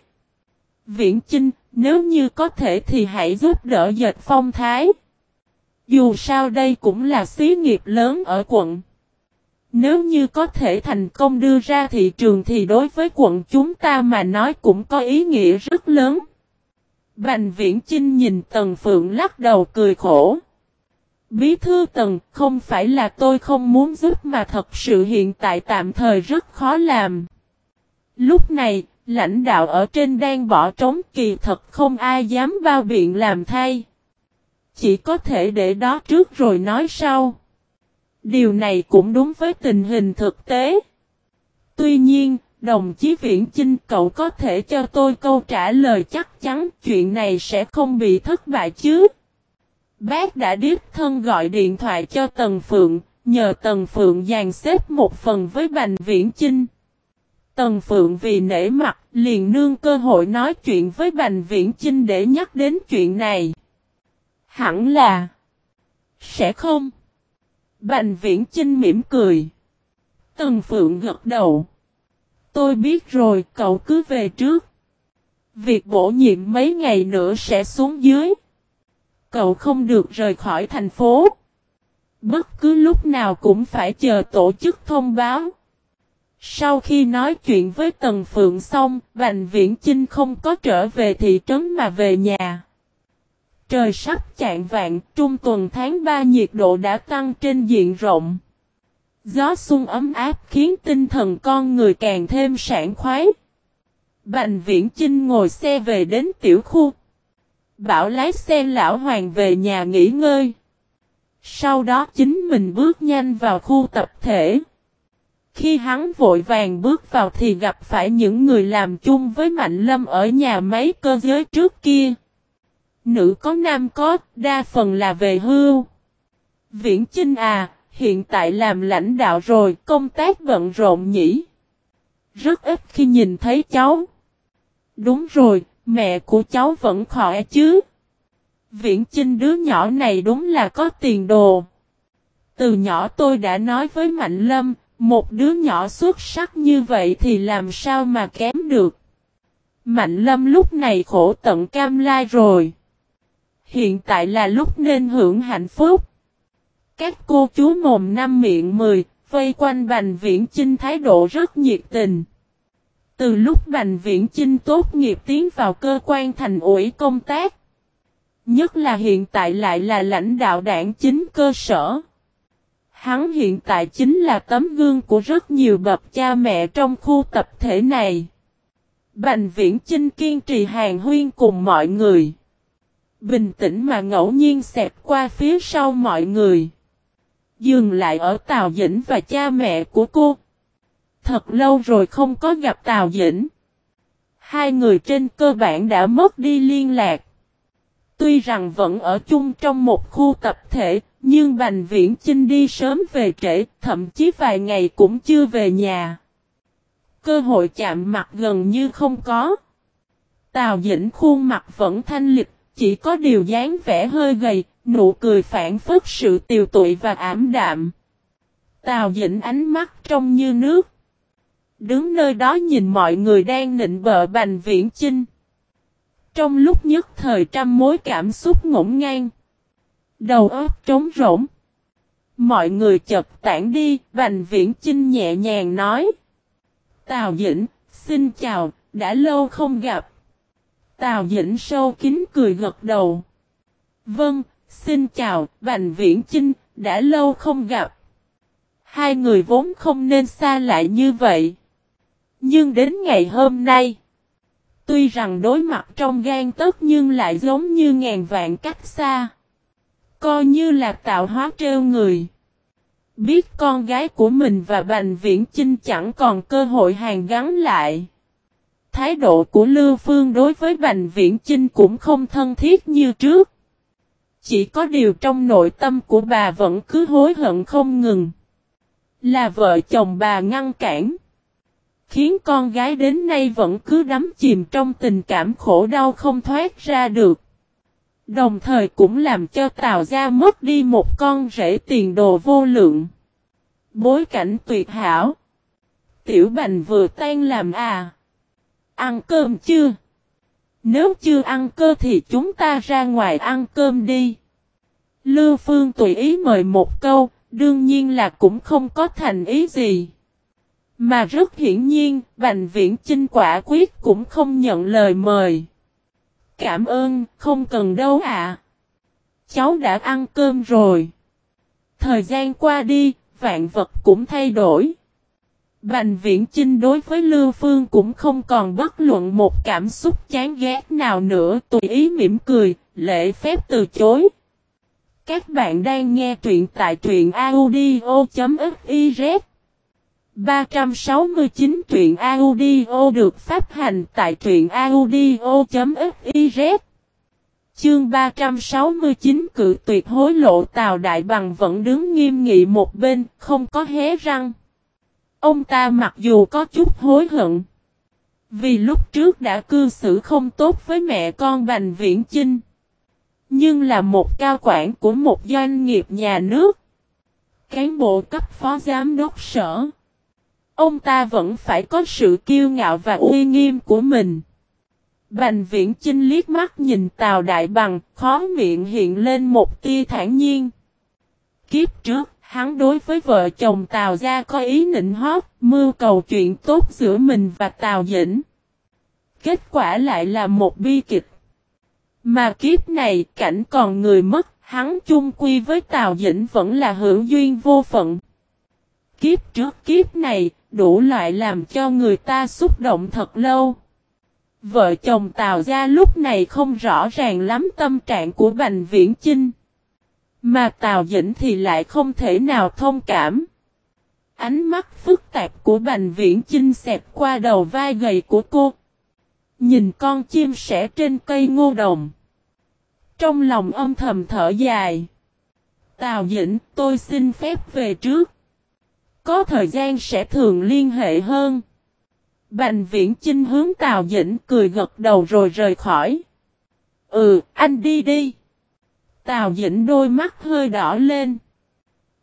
Viễn Chinh, nếu như có thể thì hãy giúp đỡ dệt phong thái. Dù sao đây cũng là xí nghiệp lớn ở quận. Nếu như có thể thành công đưa ra thị trường thì đối với quận chúng ta mà nói cũng có ý nghĩa rất lớn. Bành viễn Chinh nhìn Tần Phượng lắc đầu cười khổ. Bí thư Tần, không phải là tôi không muốn giúp mà thật sự hiện tại tạm thời rất khó làm. Lúc này, lãnh đạo ở trên đang bỏ trống kỳ thật không ai dám bao biện làm thay. Chỉ có thể để đó trước rồi nói sau. Điều này cũng đúng với tình hình thực tế. Tuy nhiên, đồng chí Viễn Chinh cậu có thể cho tôi câu trả lời chắc chắn chuyện này sẽ không bị thất bại chứ. Bác đã điếp thân gọi điện thoại cho Tần Phượng, nhờ Tần Phượng dàn xếp một phần với Bành Viễn Chinh. Tần Phượng vì nể mặt, liền nương cơ hội nói chuyện với Bành Viễn Chinh để nhắc đến chuyện này. Hẳn là Sẽ không Bành Viễn Chinh mỉm cười Tần Phượng gật đầu Tôi biết rồi, cậu cứ về trước. Việc bổ nhiệm mấy ngày nữa sẽ xuống dưới. Cậu không được rời khỏi thành phố. Bất cứ lúc nào cũng phải chờ tổ chức thông báo. Sau khi nói chuyện với Tần Phượng xong, Bành Viễn Chinh không có trở về thị trấn mà về nhà. Trời sắp chạng vạn, trung tuần tháng 3 nhiệt độ đã tăng trên diện rộng. Gió xuân ấm áp khiến tinh thần con người càng thêm sảng khoái. Bành viễn Chinh ngồi xe về đến tiểu khu. Bảo lái xe lão hoàng về nhà nghỉ ngơi. Sau đó chính mình bước nhanh vào khu tập thể. Khi hắn vội vàng bước vào thì gặp phải những người làm chung với Mạnh Lâm ở nhà máy cơ giới trước kia. Nữ có nam có, đa phần là về hưu. Viễn Chinh à, hiện tại làm lãnh đạo rồi, công tác bận rộn nhỉ. Rất ít khi nhìn thấy cháu. Đúng rồi, mẹ của cháu vẫn khỏe chứ. Viễn Chinh đứa nhỏ này đúng là có tiền đồ. Từ nhỏ tôi đã nói với Mạnh Lâm, một đứa nhỏ xuất sắc như vậy thì làm sao mà kém được. Mạnh Lâm lúc này khổ tận cam lai rồi. Hiện tại là lúc nên hưởng hạnh phúc. Các cô chú mồm năm miệng mười, vây quanh Bành Viễn Chinh thái độ rất nhiệt tình. Từ lúc Bành Viễn Chinh tốt nghiệp tiến vào cơ quan thành ủy công tác. Nhất là hiện tại lại là lãnh đạo đảng chính cơ sở. Hắn hiện tại chính là tấm gương của rất nhiều bậc cha mẹ trong khu tập thể này. Bành Viễn Chinh kiên trì hàng huyên cùng mọi người. Bình tĩnh mà ngẫu nhiên xẹp qua phía sau mọi người. Dừng lại ở Tào Dĩnh và cha mẹ của cô. Thật lâu rồi không có gặp Tào Dĩnh. Hai người trên cơ bản đã mất đi liên lạc. Tuy rằng vẫn ở chung trong một khu tập thể, nhưng Bành Viễn Chinh đi sớm về trễ, thậm chí vài ngày cũng chưa về nhà. Cơ hội chạm mặt gần như không có. Tào Dĩnh khuôn mặt vẫn thanh lịch, chỉ có điều dáng vẻ hơi gầy, Nụ cười phản phất sự tiều tụy và ảm đạm. Tào dĩnh ánh mắt trong như nước. Đứng nơi đó nhìn mọi người đang nịnh bợ bành viễn chinh. Trong lúc nhất thời trăm mối cảm xúc ngổn ngang. Đầu óc trống rỗng. Mọi người chợt tản đi, Bành Viễn Chinh nhẹ nhàng nói. Tào Dĩnh, xin chào, đã lâu không gặp. Tào Dĩnh sâu kín cười gật đầu. Vâng, xin chào, Bành Viễn Chinh, đã lâu không gặp. Hai người vốn không nên xa lại như vậy. Nhưng đến ngày hôm nay, tuy rằng đối mặt trong gan tất nhưng lại giống như ngàn vạn cách xa. Coi như là tạo hóa trêu người. Biết con gái của mình và Bành Viễn Chinh chẳng còn cơ hội hàng gắn lại. Thái độ của Lưu Phương đối với Bành Viễn Chinh cũng không thân thiết như trước. Chỉ có điều trong nội tâm của bà vẫn cứ hối hận không ngừng. Là vợ chồng bà ngăn cản. Khiến con gái đến nay vẫn cứ đắm chìm trong tình cảm khổ đau không thoát ra được. Đồng thời cũng làm cho Tào Gia mất đi một con rể tiền đồ vô lượng. Bối cảnh tuyệt hảo. Tiểu Bành vừa tan làm à. Ăn cơm chưa? Nếu chưa ăn cơ thì chúng ta ra ngoài ăn cơm đi. Lưu Phương tùy ý mời một câu, đương nhiên là cũng không có thành ý gì. Mà rất hiển nhiên, Bành Viễn Chinh quả quyết cũng không nhận lời mời. Cảm ơn, không cần đâu ạ. Cháu đã ăn cơm rồi. Thời gian qua đi, vạn vật cũng thay đổi. Bành viễn Chinh đối với Lưu Phương cũng không còn bất luận một cảm xúc chán ghét nào nữa tùy ý mỉm cười, lễ phép từ chối. Các bạn đang nghe truyện tại truyện audio.fiz 369 truyện audio được phát hành tại truyện audio.fiz Chương 369 cự tuyệt hối lộ Tào Đại Bằng vẫn đứng nghiêm nghị một bên, không có hé răng. Ông ta mặc dù có chút hối hận. Vì lúc trước đã cư xử không tốt với mẹ con Bành Viễn Chinh. Nhưng là một cao quản của một doanh nghiệp nhà nước. Cán bộ cấp phó giám đốc sở. Ông ta vẫn phải có sự kiêu ngạo và uy nghiêm của mình. Bành viễn chinh liếc mắt nhìn Tào Đại Bằng, khó miệng hiện lên một tia thản nhiên. Kiếp trước, hắn đối với vợ chồng Tào Gia có ý nịnh hót, mưu cầu chuyện tốt giữa mình và Tào Dĩnh. Kết quả lại là một bi kịch. Mà kiếp này, cảnh còn người mất, hắn chung quy với Tào Dĩnh vẫn là hữu duyên vô phận. Kiếp trước kiếp này, đủ loại làm cho người ta xúc động thật lâu. Vợ chồng Tào Gia lúc này không rõ ràng lắm tâm trạng của Bành Viễn Chinh. Mà Tào Dĩnh thì lại không thể nào thông cảm. Ánh mắt phức tạp của Bành Viễn Chinh xẹp qua đầu vai gầy của cô. Nhìn con chim sẻ trên cây ngô đồng. Trong lòng âm thầm thở dài. Tào Dĩnh, tôi xin phép về trước. Có thời gian sẽ thường liên hệ hơn. Bành viễn Trinh hướng Tào Dĩnh cười gật đầu rồi rời khỏi. Ừ, anh đi đi. Tào Dĩnh đôi mắt hơi đỏ lên.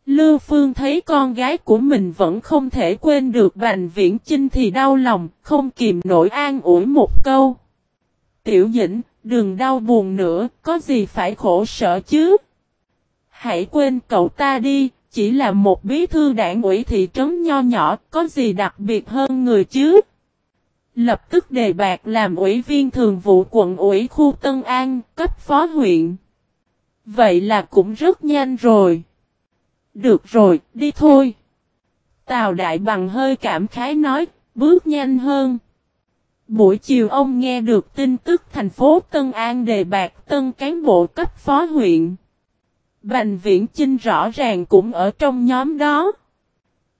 Lưu Phương thấy con gái của mình vẫn không thể quên được Bành Viễn Chinh thì đau lòng, không kìm nổi an ủi một câu. Tiểu Dĩnh, đừng đau buồn nữa, có gì phải khổ sở chứ? Hãy quên cậu ta đi, chỉ là một bí thư đảng ủy thị trấn nho nhỏ, có gì đặc biệt hơn người chứ? Lập tức đề bạc làm ủy viên thường vụ quận ủy khu Tân An, cấp phó huyện. Vậy là cũng rất nhanh rồi. Được rồi, đi thôi. Tào Đại Bằng hơi cảm khái nói, bước nhanh hơn. Buổi chiều ông nghe được tin tức thành phố Tân An đề bạc tân cán bộ cấp phó huyện. Bành Viễn Chinh rõ ràng cũng ở trong nhóm đó.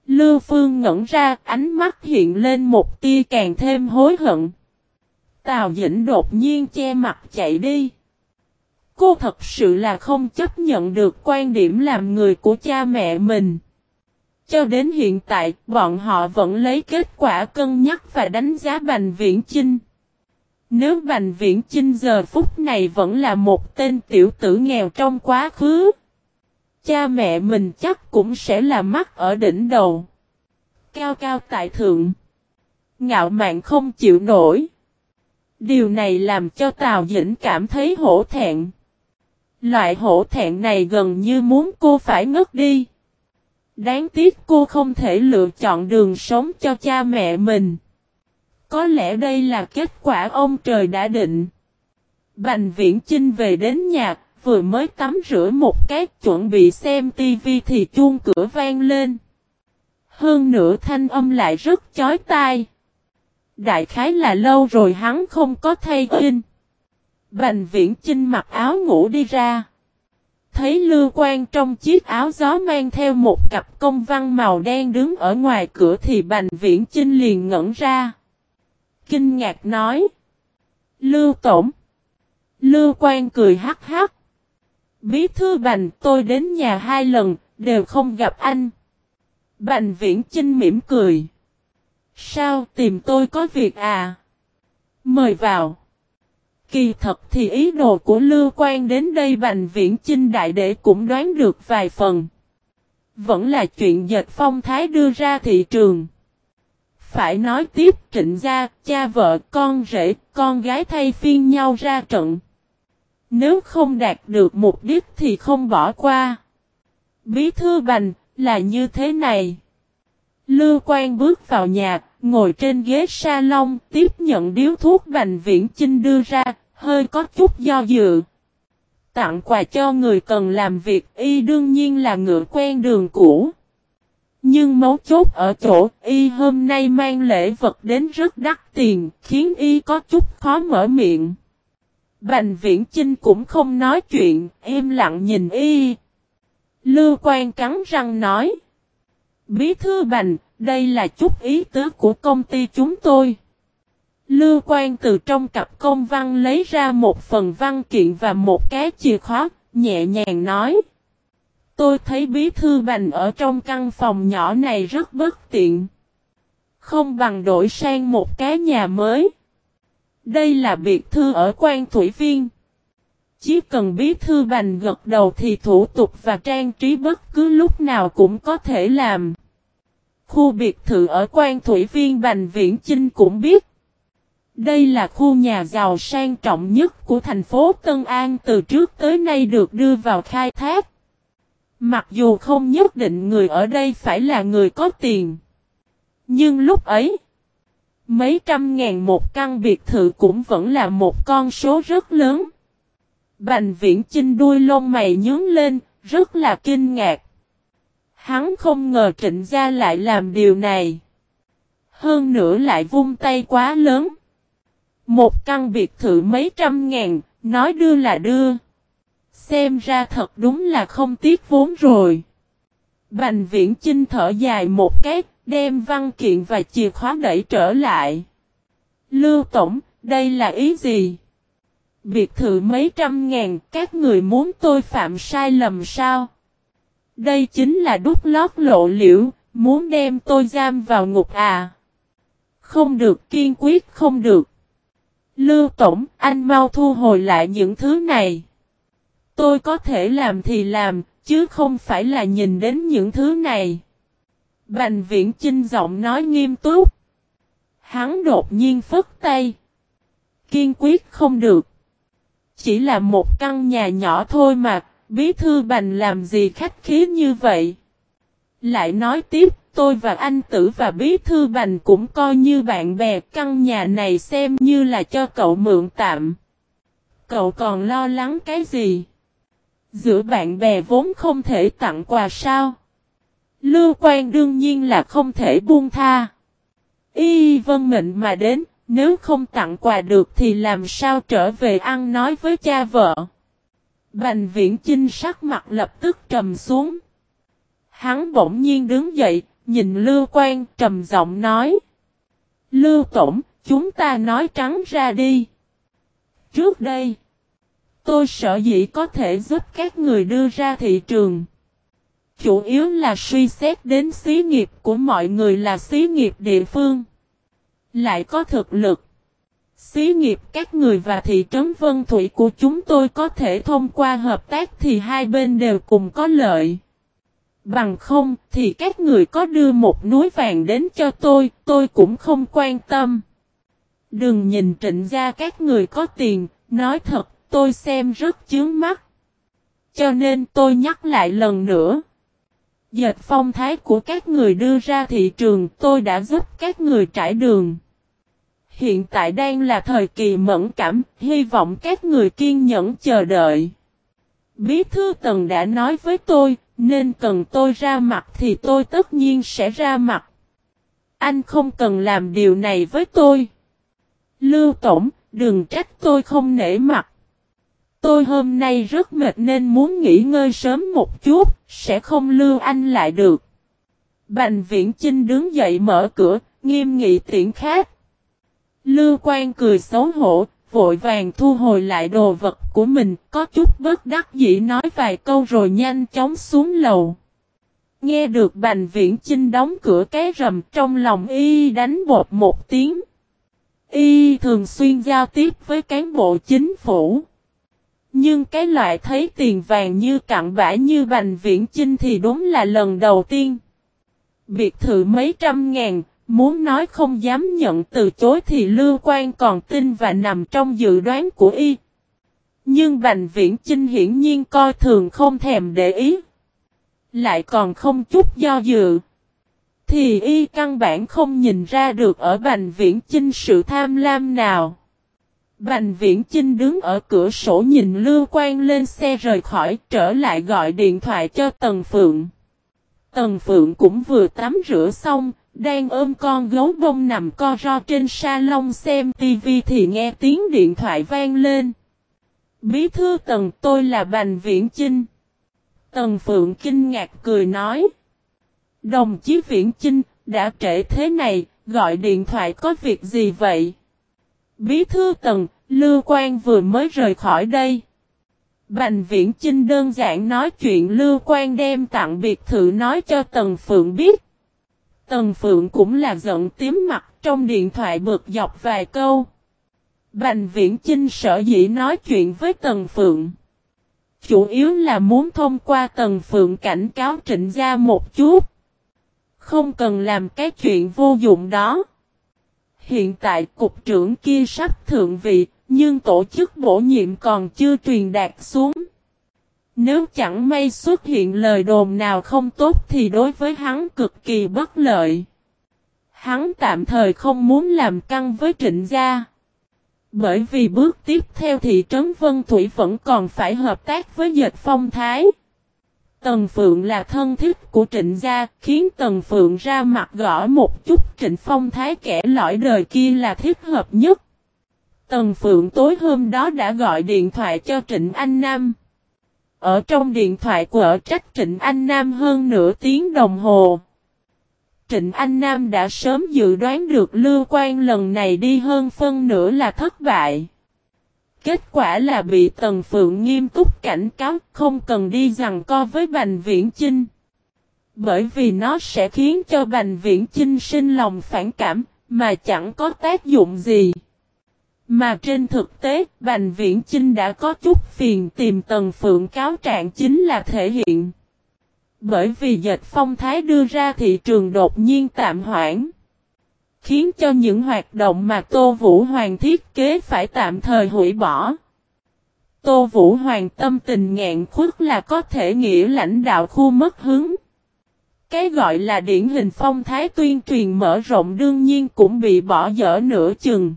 Lưu Phương ngẩn ra, ánh mắt hiện lên một tia càng thêm hối hận. Tào Dĩnh đột nhiên che mặt chạy đi. Cô thật sự là không chấp nhận được quan điểm làm người của cha mẹ mình. Cho đến hiện tại, bọn họ vẫn lấy kết quả cân nhắc và đánh giá Bành Viễn Chinh. Nếu Bành Viễn Chinh giờ phút này vẫn là một tên tiểu tử nghèo trong quá khứ, cha mẹ mình chắc cũng sẽ là mắt ở đỉnh đầu. Cao cao tại thượng. Ngạo mạn không chịu nổi. Điều này làm cho Tào Dĩnh cảm thấy hổ thẹn. Loại hổ thẹn này gần như muốn cô phải ngất đi. Đáng tiếc cô không thể lựa chọn đường sống cho cha mẹ mình. Có lẽ đây là kết quả ông trời đã định. Bành viễn Chinh về đến nhà, vừa mới tắm rửa một cái chuẩn bị xem tivi thì chuông cửa vang lên. Hơn nữa thanh âm lại rất chói tai. Đại khái là lâu rồi hắn không có thay in. Bành viễn Chinh mặc áo ngủ đi ra. Thấy Lưu Quan trong chiếc áo gió mang theo một cặp công văn màu đen đứng ở ngoài cửa thì Bành Viễn Chinh liền ngẩn ra. Kinh ngạc nói. Lưu Tổng. Lưu Quan cười hắc hắc. Bí thư Bành tôi đến nhà hai lần, đều không gặp anh. Bành Viễn Chinh mỉm cười. Sao tìm tôi có việc à? Mời vào. Kỳ thật thì ý đồ của Lưu Quan đến đây Bành Viễn Chinh Đại Đệ cũng đoán được vài phần. Vẫn là chuyện dệt phong thái đưa ra thị trường. Phải nói tiếp trịnh gia, cha vợ, con rể, con gái thay phiên nhau ra trận. Nếu không đạt được mục đích thì không bỏ qua. Bí thư bành, là như thế này. Lưu Quan bước vào nhà, ngồi trên ghế salon, tiếp nhận điếu thuốc Bành Viễn Chinh đưa ra, hơi có chút do dự. Tặng quà cho người cần làm việc y đương nhiên là ngựa quen đường cũ. Nhưng mấu chốt ở chỗ y hôm nay mang lễ vật đến rất đắt tiền, khiến y có chút khó mở miệng. Bành viễn Chinh cũng không nói chuyện, im lặng nhìn y. Lưu quan cắn răng nói. Bí thư bành, đây là chút ý tứ của công ty chúng tôi. Lưu quan từ trong cặp công văn lấy ra một phần văn kiện và một cái chìa khóa, nhẹ nhàng nói. Tôi thấy bí thư bành ở trong căn phòng nhỏ này rất bất tiện. Không bằng đổi sang một cái nhà mới. Đây là biệt thư ở quan thủy viên. Chỉ cần bí thư bành gật đầu thì thủ tục và trang trí bất cứ lúc nào cũng có thể làm. Khu biệt thự ở quan thủy viên Bành Viễn Chinh cũng biết. Đây là khu nhà giàu sang trọng nhất của thành phố Tân An từ trước tới nay được đưa vào khai thác. Mặc dù không nhất định người ở đây phải là người có tiền. Nhưng lúc ấy, mấy trăm ngàn một căn biệt thự cũng vẫn là một con số rất lớn. Bành viễn chinh đuôi lông mày nhướng lên, rất là kinh ngạc. Hắn không ngờ trịnh gia lại làm điều này. Hơn nữa lại vung tay quá lớn. Một căn biệt thự mấy trăm ngàn, nói đưa là đưa. Xem ra thật đúng là không tiếc vốn rồi. Bành viễn chinh thở dài một cái, đem văn kiện và chìa khóa đẩy trở lại. Lưu Tổng, đây là ý gì? Biệt thự mấy trăm ngàn, các người muốn tôi phạm sai lầm sao? Đây chính là đúc lót lộ liễu, muốn đem tôi giam vào ngục à? Không được kiên quyết không được. Lưu Tổng, anh mau thu hồi lại những thứ này. Tôi có thể làm thì làm, chứ không phải là nhìn đến những thứ này. Bành viễn chinh giọng nói nghiêm túc. Hắn đột nhiên phất tay. Kiên quyết không được. Chỉ là một căn nhà nhỏ thôi mà, bí thư bành làm gì khách khí như vậy. Lại nói tiếp, tôi và anh tử và bí thư bành cũng coi như bạn bè căn nhà này xem như là cho cậu mượn tạm. Cậu còn lo lắng cái gì? Giữa bạn bè vốn không thể tặng quà sao? Lưu quan đương nhiên là không thể buông tha. Y vân mệnh mà đến, nếu không tặng quà được thì làm sao trở về ăn nói với cha vợ. Bành viễn chinh sắc mặt lập tức trầm xuống. Hắn bỗng nhiên đứng dậy, nhìn Lưu Quan trầm giọng nói. Lưu Tổng, chúng ta nói trắng ra đi. Trước đây, tôi sợ dĩ có thể giúp các người đưa ra thị trường. Chủ yếu là suy xét đến xí nghiệp của mọi người là xí nghiệp địa phương. Lại có thực lực. Xí nghiệp các người và thị trấn Vân Thủy của chúng tôi có thể thông qua hợp tác thì hai bên đều cùng có lợi. Bằng không thì các người có đưa một núi vàng đến cho tôi, tôi cũng không quan tâm. Đừng nhìn trịnh gia các người có tiền, nói thật, tôi xem rất chướng mắt. Cho nên tôi nhắc lại lần nữa. Dệt phong thái của các người đưa ra thị trường tôi đã giúp các người trải đường. Hiện tại đang là thời kỳ mẫn cảm, hy vọng các người kiên nhẫn chờ đợi. Bí thư tần đã nói với tôi, nên cần tôi ra mặt thì tôi tất nhiên sẽ ra mặt. Anh không cần làm điều này với tôi. Lưu Tổng, đừng trách tôi không nể mặt. Tôi hôm nay rất mệt nên muốn nghỉ ngơi sớm một chút, sẽ không lưu anh lại được. Bành viễn Chinh đứng dậy mở cửa, nghiêm nghị tiện khác. Lưu quan cười xấu hổ, vội vàng thu hồi lại đồ vật của mình, có chút bất đắc dĩ nói vài câu rồi nhanh chóng xuống lầu. Nghe được Bành Viễn Chinh đóng cửa cái rầm trong lòng y đánh bột một tiếng. Y thường xuyên giao tiếp với cán bộ chính phủ. Nhưng cái loại thấy tiền vàng như cặn bã như Bành Viễn Chinh thì đúng là lần đầu tiên. Biệt thự mấy trăm ngàn, Muốn nói không dám nhận từ chối thì Lưu Quan còn tin và nằm trong dự đoán của y. Nhưng Bành Viễn Chinh hiển nhiên coi thường không thèm để ý. Lại còn không chút do dự. Thì y căn bản không nhìn ra được ở Bành Viễn Chinh sự tham lam nào. Bành Viễn Chinh đứng ở cửa sổ nhìn Lưu Quan lên xe rời khỏi trở lại gọi điện thoại cho Tần Phượng. Tần Phượng cũng vừa tắm rửa xong, đang ôm con gấu bông nằm co ro trên salon xem tivi thì nghe tiếng điện thoại vang lên. Bí thư tần tôi là Bành Viễn Chinh. Tần Phượng kinh ngạc cười nói. Đồng chí Viễn Chinh, đã trễ thế này, gọi điện thoại có việc gì vậy? Bí thư tần, Lưu Quang vừa mới rời khỏi đây. Bành Viễn Chinh đơn giản nói chuyện Lưu Quang đem tặng biệt thự nói cho Tần Phượng biết. Tần Phượng cũng là giận tím mặt trong điện thoại bực dọc vài câu. Bành Viễn Chinh sợ dĩ nói chuyện với Tần Phượng. Chủ yếu là muốn thông qua Tần Phượng cảnh cáo trịnh gia một chút. Không cần làm cái chuyện vô dụng đó. Hiện tại cục trưởng kia sắp thượng vị, nhưng tổ chức bổ nhiệm còn chưa truyền đạt xuống. Nếu chẳng may xuất hiện lời đồn nào không tốt thì đối với hắn cực kỳ bất lợi. Hắn tạm thời không muốn làm căng với trịnh gia. Bởi vì bước tiếp theo thị trấn Vân Thủy vẫn còn phải hợp tác với dệt phong thái. Tần Phượng là thân thích của trịnh gia, khiến Tần Phượng ra mặt gõ một chút trịnh phong thái kẻ lõi đời kia là thích hợp nhất. Tần Phượng tối hôm đó đã gọi điện thoại cho Trịnh Anh Nam. Ở trong điện thoại của trách Trịnh Anh Nam hơn nửa tiếng đồng hồ. Trịnh Anh Nam đã sớm dự đoán được Lưu Quan lần này đi hơn phân nửa là thất bại. Kết quả là bị Tần Phượng nghiêm túc cảnh cáo không cần đi rằng co với Bành Viễn Chinh. Bởi vì nó sẽ khiến cho Bành Viễn Chinh sinh lòng phản cảm, mà chẳng có tác dụng gì. Mà trên thực tế, Bành Viễn Chinh đã có chút phiền tìm Tần Phượng cáo trạng chính là thể hiện. Bởi vì dệt phong thái đưa ra thị trường đột nhiên tạm hoãn. Khiến cho những hoạt động mà Tô Vũ Hoàng thiết kế phải tạm thời hủy bỏ. Tô Vũ Hoàng tâm tình ngạn khuất là có thể nghĩa lãnh đạo khu mất hứng. Cái gọi là điển hình phong thái tuyên truyền mở rộng đương nhiên cũng bị bỏ dở nửa chừng.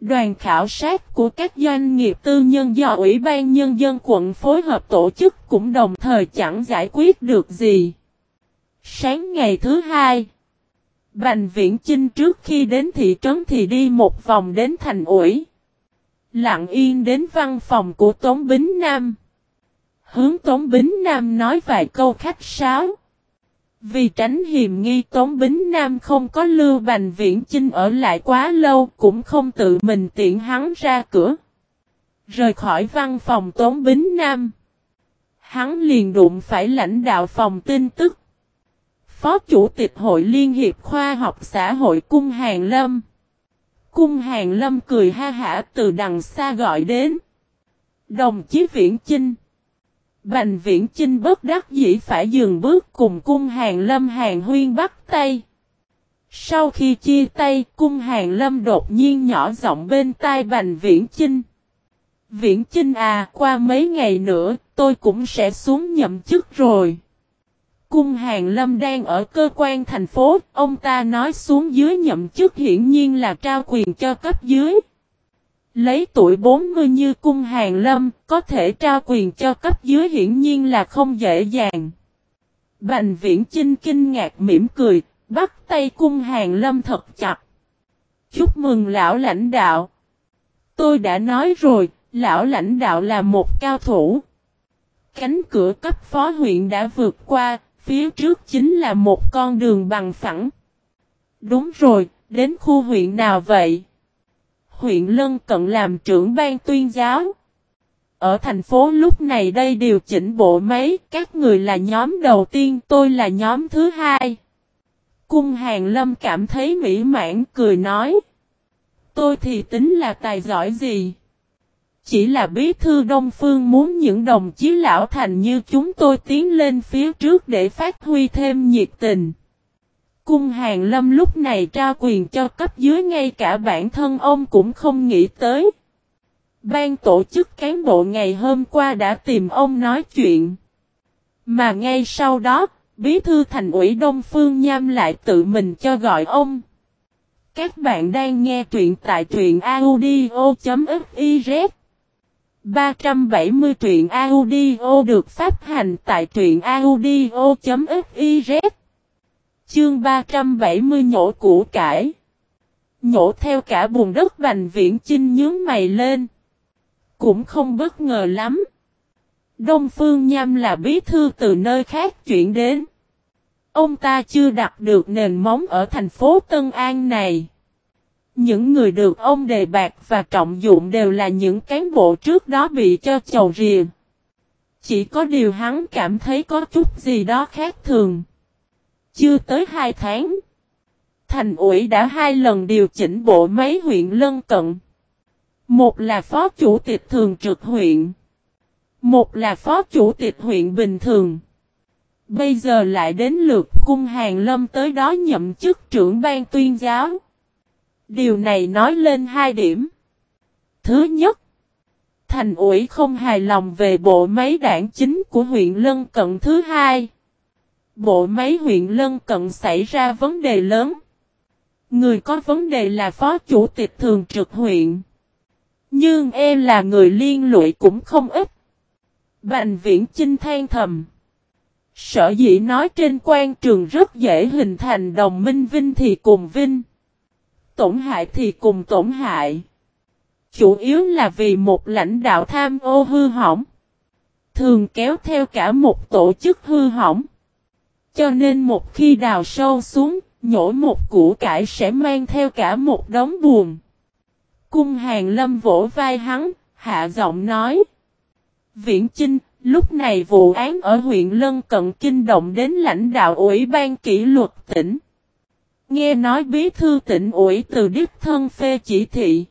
Đoàn khảo sát của các doanh nghiệp tư nhân do Ủy ban Nhân dân quận phối hợp tổ chức cũng đồng thời chẳng giải quyết được gì. Sáng ngày thứ hai, Bành Viễn Chinh trước khi đến thị trấn thì đi một vòng đến thành ủi. Lặng yên đến văn phòng của Tống Bính Nam. Hướng Tống Bính Nam nói vài câu khách sáo. Vì tránh hiềm nghi, Tống Bính Nam không có lưu bành viễn chinh ở lại quá lâu, cũng không tự mình tiện hắn ra cửa. Rời khỏi văn phòng Tống Bính Nam. Hắn liền đụng phải lãnh đạo phòng tin tức. Phó Chủ tịch Hội Liên hiệp Khoa học xã hội Cung Hàng Lâm. Cung Hàng Lâm cười ha hả từ đằng xa gọi đến. Đồng chí Viễn Chinh. Bành viễn Chinh bất đắc dĩ phải dừng bước cùng cung hàng lâm hàng huyên bắt tay. Sau khi chia tay, cung hàng lâm đột nhiên nhỏ giọng bên tai Bành Viễn Chinh. Viễn Chinh à, qua mấy ngày nữa, tôi cũng sẽ xuống nhậm chức rồi. Cung hàng lâm đang ở cơ quan thành phố, ông ta nói xuống dưới nhậm chức hiển nhiên là trao quyền cho cấp dưới. Lấy tuổi 40 như cung hàng lâm, có thể trao quyền cho cấp dưới hiển nhiên là không dễ dàng. Bành viễn chinh kinh ngạc mỉm cười, bắt tay cung hàng lâm thật chặt. Chúc mừng lão lãnh đạo. Tôi đã nói rồi, lão lãnh đạo là một cao thủ. Cánh cửa cấp phó huyện đã vượt qua, phía trước chính là một con đường bằng phẳng. Đúng rồi, đến khu huyện nào vậy? Huyện Lân Cận làm trưởng ban tuyên giáo. Ở thành phố lúc này đây điều chỉnh bộ máy, các người là nhóm đầu tiên, tôi là nhóm thứ hai. Cung Hàng Lâm cảm thấy mỹ mãn cười nói. Tôi thì tính là tài giỏi gì? Chỉ là bí thư Đông Phương muốn những đồng chí lão thành như chúng tôi tiến lên phía trước để phát huy thêm nhiệt tình. Cung Hàng Lâm lúc này trao quyền cho cấp dưới ngay cả bản thân ông cũng không nghĩ tới. Ban tổ chức cán bộ ngày hôm qua đã tìm ông nói chuyện. Mà ngay sau đó, bí thư thành ủy Đông Phương Nham lại tự mình cho gọi ông. Các bạn đang nghe truyện tại truyện audio.fif. 370 truyện audio được phát hành tại truyện audio.fiz Chương 370 nhổ củ cải. Nhổ theo cả bùn đất bành viễn chinh nhướng mày lên. Cũng không bất ngờ lắm. Đông Phương Nham là bí thư từ nơi khác chuyển đến. Ông ta chưa đặt được nền móng ở thành phố Tân An này. Những người được ông đề bạc và trọng dụng đều là những cán bộ trước đó bị cho chầu riềng. Chỉ có điều hắn cảm thấy có chút gì đó khác thường. Chưa tới hai tháng. Thành ủy đã hai lần điều chỉnh bộ máy huyện lân cận. Một là phó chủ tịch thường trực huyện. Một là phó chủ tịch huyện bình thường. Bây giờ lại đến lượt cung hàng lâm tới đó nhậm chức trưởng ban tuyên giáo. Điều này nói lên hai điểm. Thứ nhất, thành ủy không hài lòng về bộ máy đảng chính của huyện Lân Cận thứ hai. Bộ máy huyện Lân Cận xảy ra vấn đề lớn. Người có vấn đề là phó chủ tịch thường trực huyện. Nhưng em là người liên lụy cũng không ít. Bành viễn chinh than thầm. Sở dĩ nói trên quan trường rất dễ hình thành đồng minh vinh thì cùng vinh tổn hại thì cùng tổn hại. Chủ yếu là vì một lãnh đạo tham ô hư hỏng. Thường kéo theo cả một tổ chức hư hỏng. Cho nên một khi đào sâu xuống, nhổ một củ cải sẽ mang theo cả một đống buồn. Cung hàng lâm vỗ vai hắn, hạ giọng nói. Viễn Chinh, lúc này vụ án ở huyện Lân Cận kinh động đến lãnh đạo ủy ban kỷ luật tỉnh. Nghe nói bí thư tỉnh ủy từ đích thân phê chỉ thị.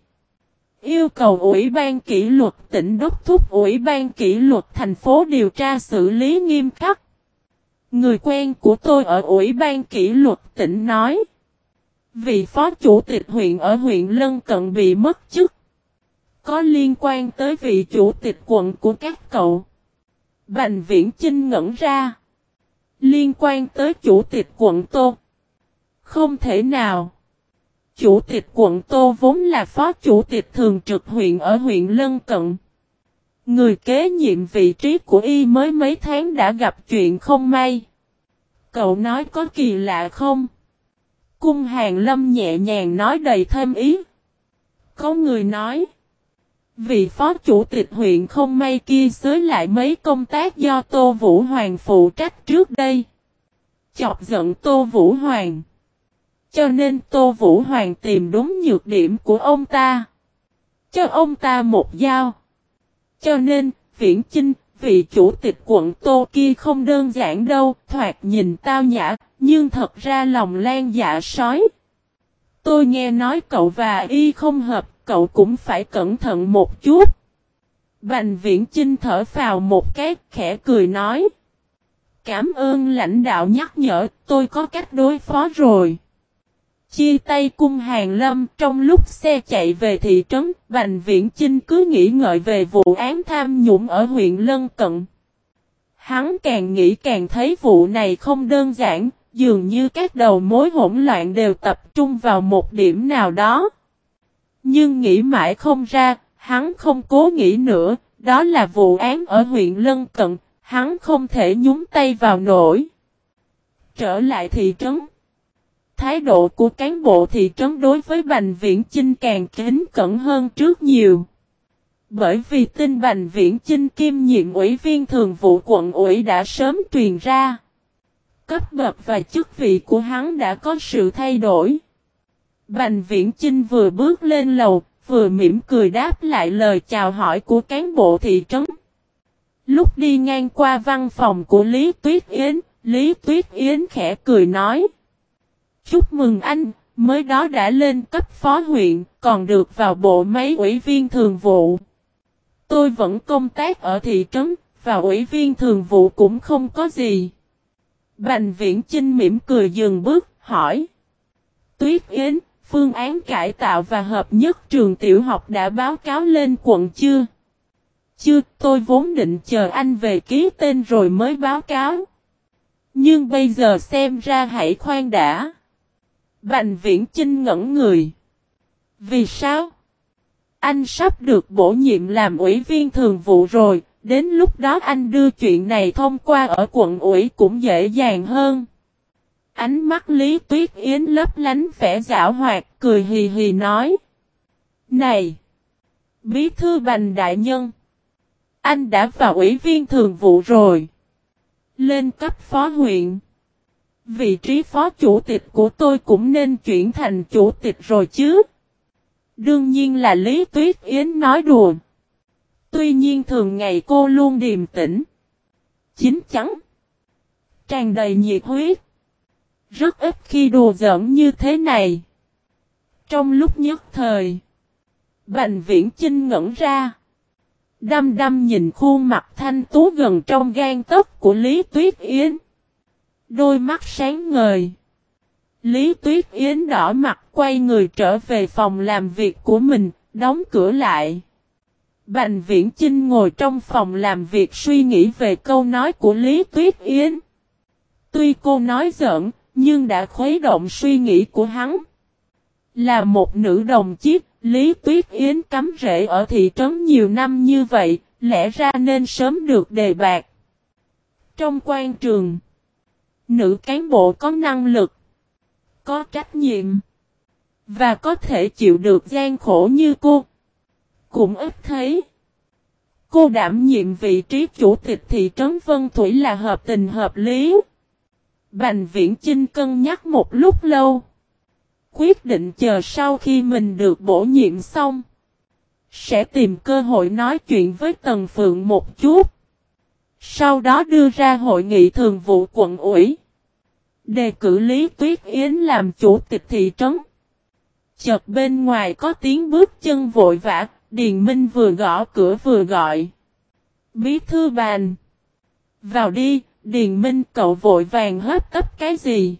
Yêu cầu ủy ban kỷ luật tỉnh đốc thúc ủy ban kỷ luật thành phố điều tra xử lý nghiêm khắc. Người quen của tôi ở ủy ban kỷ luật tỉnh nói. Vị phó chủ tịch huyện ở huyện Lân Cận bị mất chức. Có liên quan tới vị chủ tịch quận của các cậu. Bành viễn Chinh ngẩn ra. Liên quan tới chủ tịch quận Tô. Không thể nào. Chủ tịch quận Tô vốn là phó chủ tịch thường trực huyện ở huyện Lân Cận. Người kế nhiệm vị trí của y mới mấy tháng đã gặp chuyện không may. Cậu nói có kỳ lạ không? Cung hàng lâm nhẹ nhàng nói đầy thêm ý. Có người nói. Vị phó chủ tịch huyện không may kia xới lại mấy công tác do Tô Vũ Hoàng phụ trách trước đây. Chọc giận Tô Vũ Hoàng. Cho nên Tô Vũ Hoàng tìm đúng nhược điểm của ông ta. Cho ông ta một dao. Cho nên, Viễn Chinh, vị chủ tịch quận Tô kia không đơn giản đâu, thoạt nhìn tao nhã, nhưng thật ra lòng lan dạ sói. Tôi nghe nói cậu và y không hợp, cậu cũng phải cẩn thận một chút. Bành viễn chinh thở vào một cái khẽ cười nói. Cảm ơn lãnh đạo nhắc nhở, tôi có cách đối phó rồi. Chia tay cung hàng lâm trong lúc xe chạy về thị trấn, Bành Viễn Chinh cứ nghĩ ngợi về vụ án tham nhũng ở huyện Lân Cận. Hắn càng nghĩ càng thấy vụ này không đơn giản, dường như các đầu mối hỗn loạn đều tập trung vào một điểm nào đó. Nhưng nghĩ mãi không ra, hắn không cố nghĩ nữa, đó là vụ án ở huyện Lân Cận, hắn không thể nhúng tay vào nổi. Trở lại thị trấn. Thái độ của cán bộ thị trấn đối với Bành Viễn Chinh càng kính cẩn hơn trước nhiều. Bởi vì tin Bành Viễn Chinh kim nhiệm ủy viên thường vụ quận ủy đã sớm truyền ra. Cấp bậc và chức vị của hắn đã có sự thay đổi. Bành Viễn Chinh vừa bước lên lầu, vừa mỉm cười đáp lại lời chào hỏi của cán bộ thị trấn. Lúc đi ngang qua văn phòng của Lý Tuyết Yến, Lý Tuyết Yến khẽ cười nói. Chúc mừng anh, mới đó đã lên cấp phó huyện, còn được vào bộ máy ủy viên thường vụ. Tôi vẫn công tác ở thị trấn, và ủy viên thường vụ cũng không có gì. Bành viễn Trinh mỉm cười dừng bước, hỏi. Tuyết Yến, phương án cải tạo và hợp nhất trường tiểu học đã báo cáo lên quận chưa? Chưa, tôi vốn định chờ anh về ký tên rồi mới báo cáo. Nhưng bây giờ xem ra hãy khoan đã. Bành viễn Trinh ngẩn người. Vì sao? Anh sắp được bổ nhiệm làm ủy viên thường vụ rồi, đến lúc đó anh đưa chuyện này thông qua ở quận ủy cũng dễ dàng hơn. Ánh mắt Lý Tuyết Yến lấp lánh vẻ giảo hoạt, cười hì hì nói. Này! Bí thư bành đại nhân! Anh đã vào ủy viên thường vụ rồi. Lên cấp phó huyện. Vị trí phó chủ tịch của tôi cũng nên chuyển thành chủ tịch rồi chứ. Đương nhiên là Lý Tuyết Yến nói đùa. Tuy nhiên thường ngày cô luôn điềm tĩnh. Chính chắn. Tràn đầy nhiệt huyết. Rất ít khi đùa giỡn như thế này. Trong lúc nhất thời. Bành viễn chinh ngẩn ra. Đâm đâm nhìn khuôn mặt thanh tú gần trong gan tấc của Lý Tuyết Yến. Đôi mắt sáng ngời. Lý Tuyết Yến đỏ mặt quay người trở về phòng làm việc của mình, đóng cửa lại. Bành Viễn Chinh ngồi trong phòng làm việc suy nghĩ về câu nói của Lý Tuyết Yến. Tuy cô nói giỡn, nhưng đã khuấy động suy nghĩ của hắn. Là một nữ đồng chiếc, Lý Tuyết Yến cắm rễ ở thị trấn nhiều năm như vậy, lẽ ra nên sớm được đề bạc. Trong quan trường, nữ cán bộ có năng lực, có trách nhiệm, và có thể chịu được gian khổ như cô. Cũng ít thấy. Cô đảm nhiệm vị trí chủ tịch thị trấn Vân Thủy là hợp tình hợp lý. Bành viễn Chinh cân nhắc một lúc lâu. Quyết định chờ sau khi mình được bổ nhiệm xong. Sẽ tìm cơ hội nói chuyện với Tần Phượng một chút. Sau đó đưa ra hội nghị thường vụ quận ủy. Đề cử Lý Tuyết Yến làm chủ tịch thị trấn. Chợt bên ngoài có tiếng bước chân vội vã, Điền Minh vừa gõ cửa vừa gọi. Bí thư bàn. Vào đi, Điền Minh cậu vội vàng hết tấp cái gì?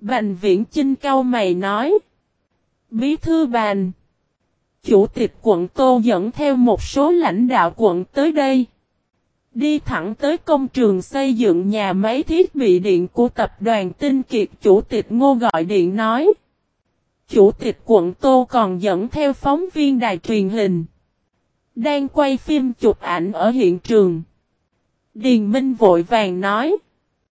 Bành viễn Trinh cao mày nói. Bí thư bàn. Chủ tịch quận Tô dẫn theo một số lãnh đạo quận tới đây. Đi thẳng tới công trường xây dựng nhà máy thiết bị điện của tập đoàn Tinh Kiệt, Chủ tịch Ngô gọi điện nói. Chủ tịch quận Tô còn dẫn theo phóng viên đài truyền hình. Đang quay phim chụp ảnh ở hiện trường. Điền Minh vội vàng nói.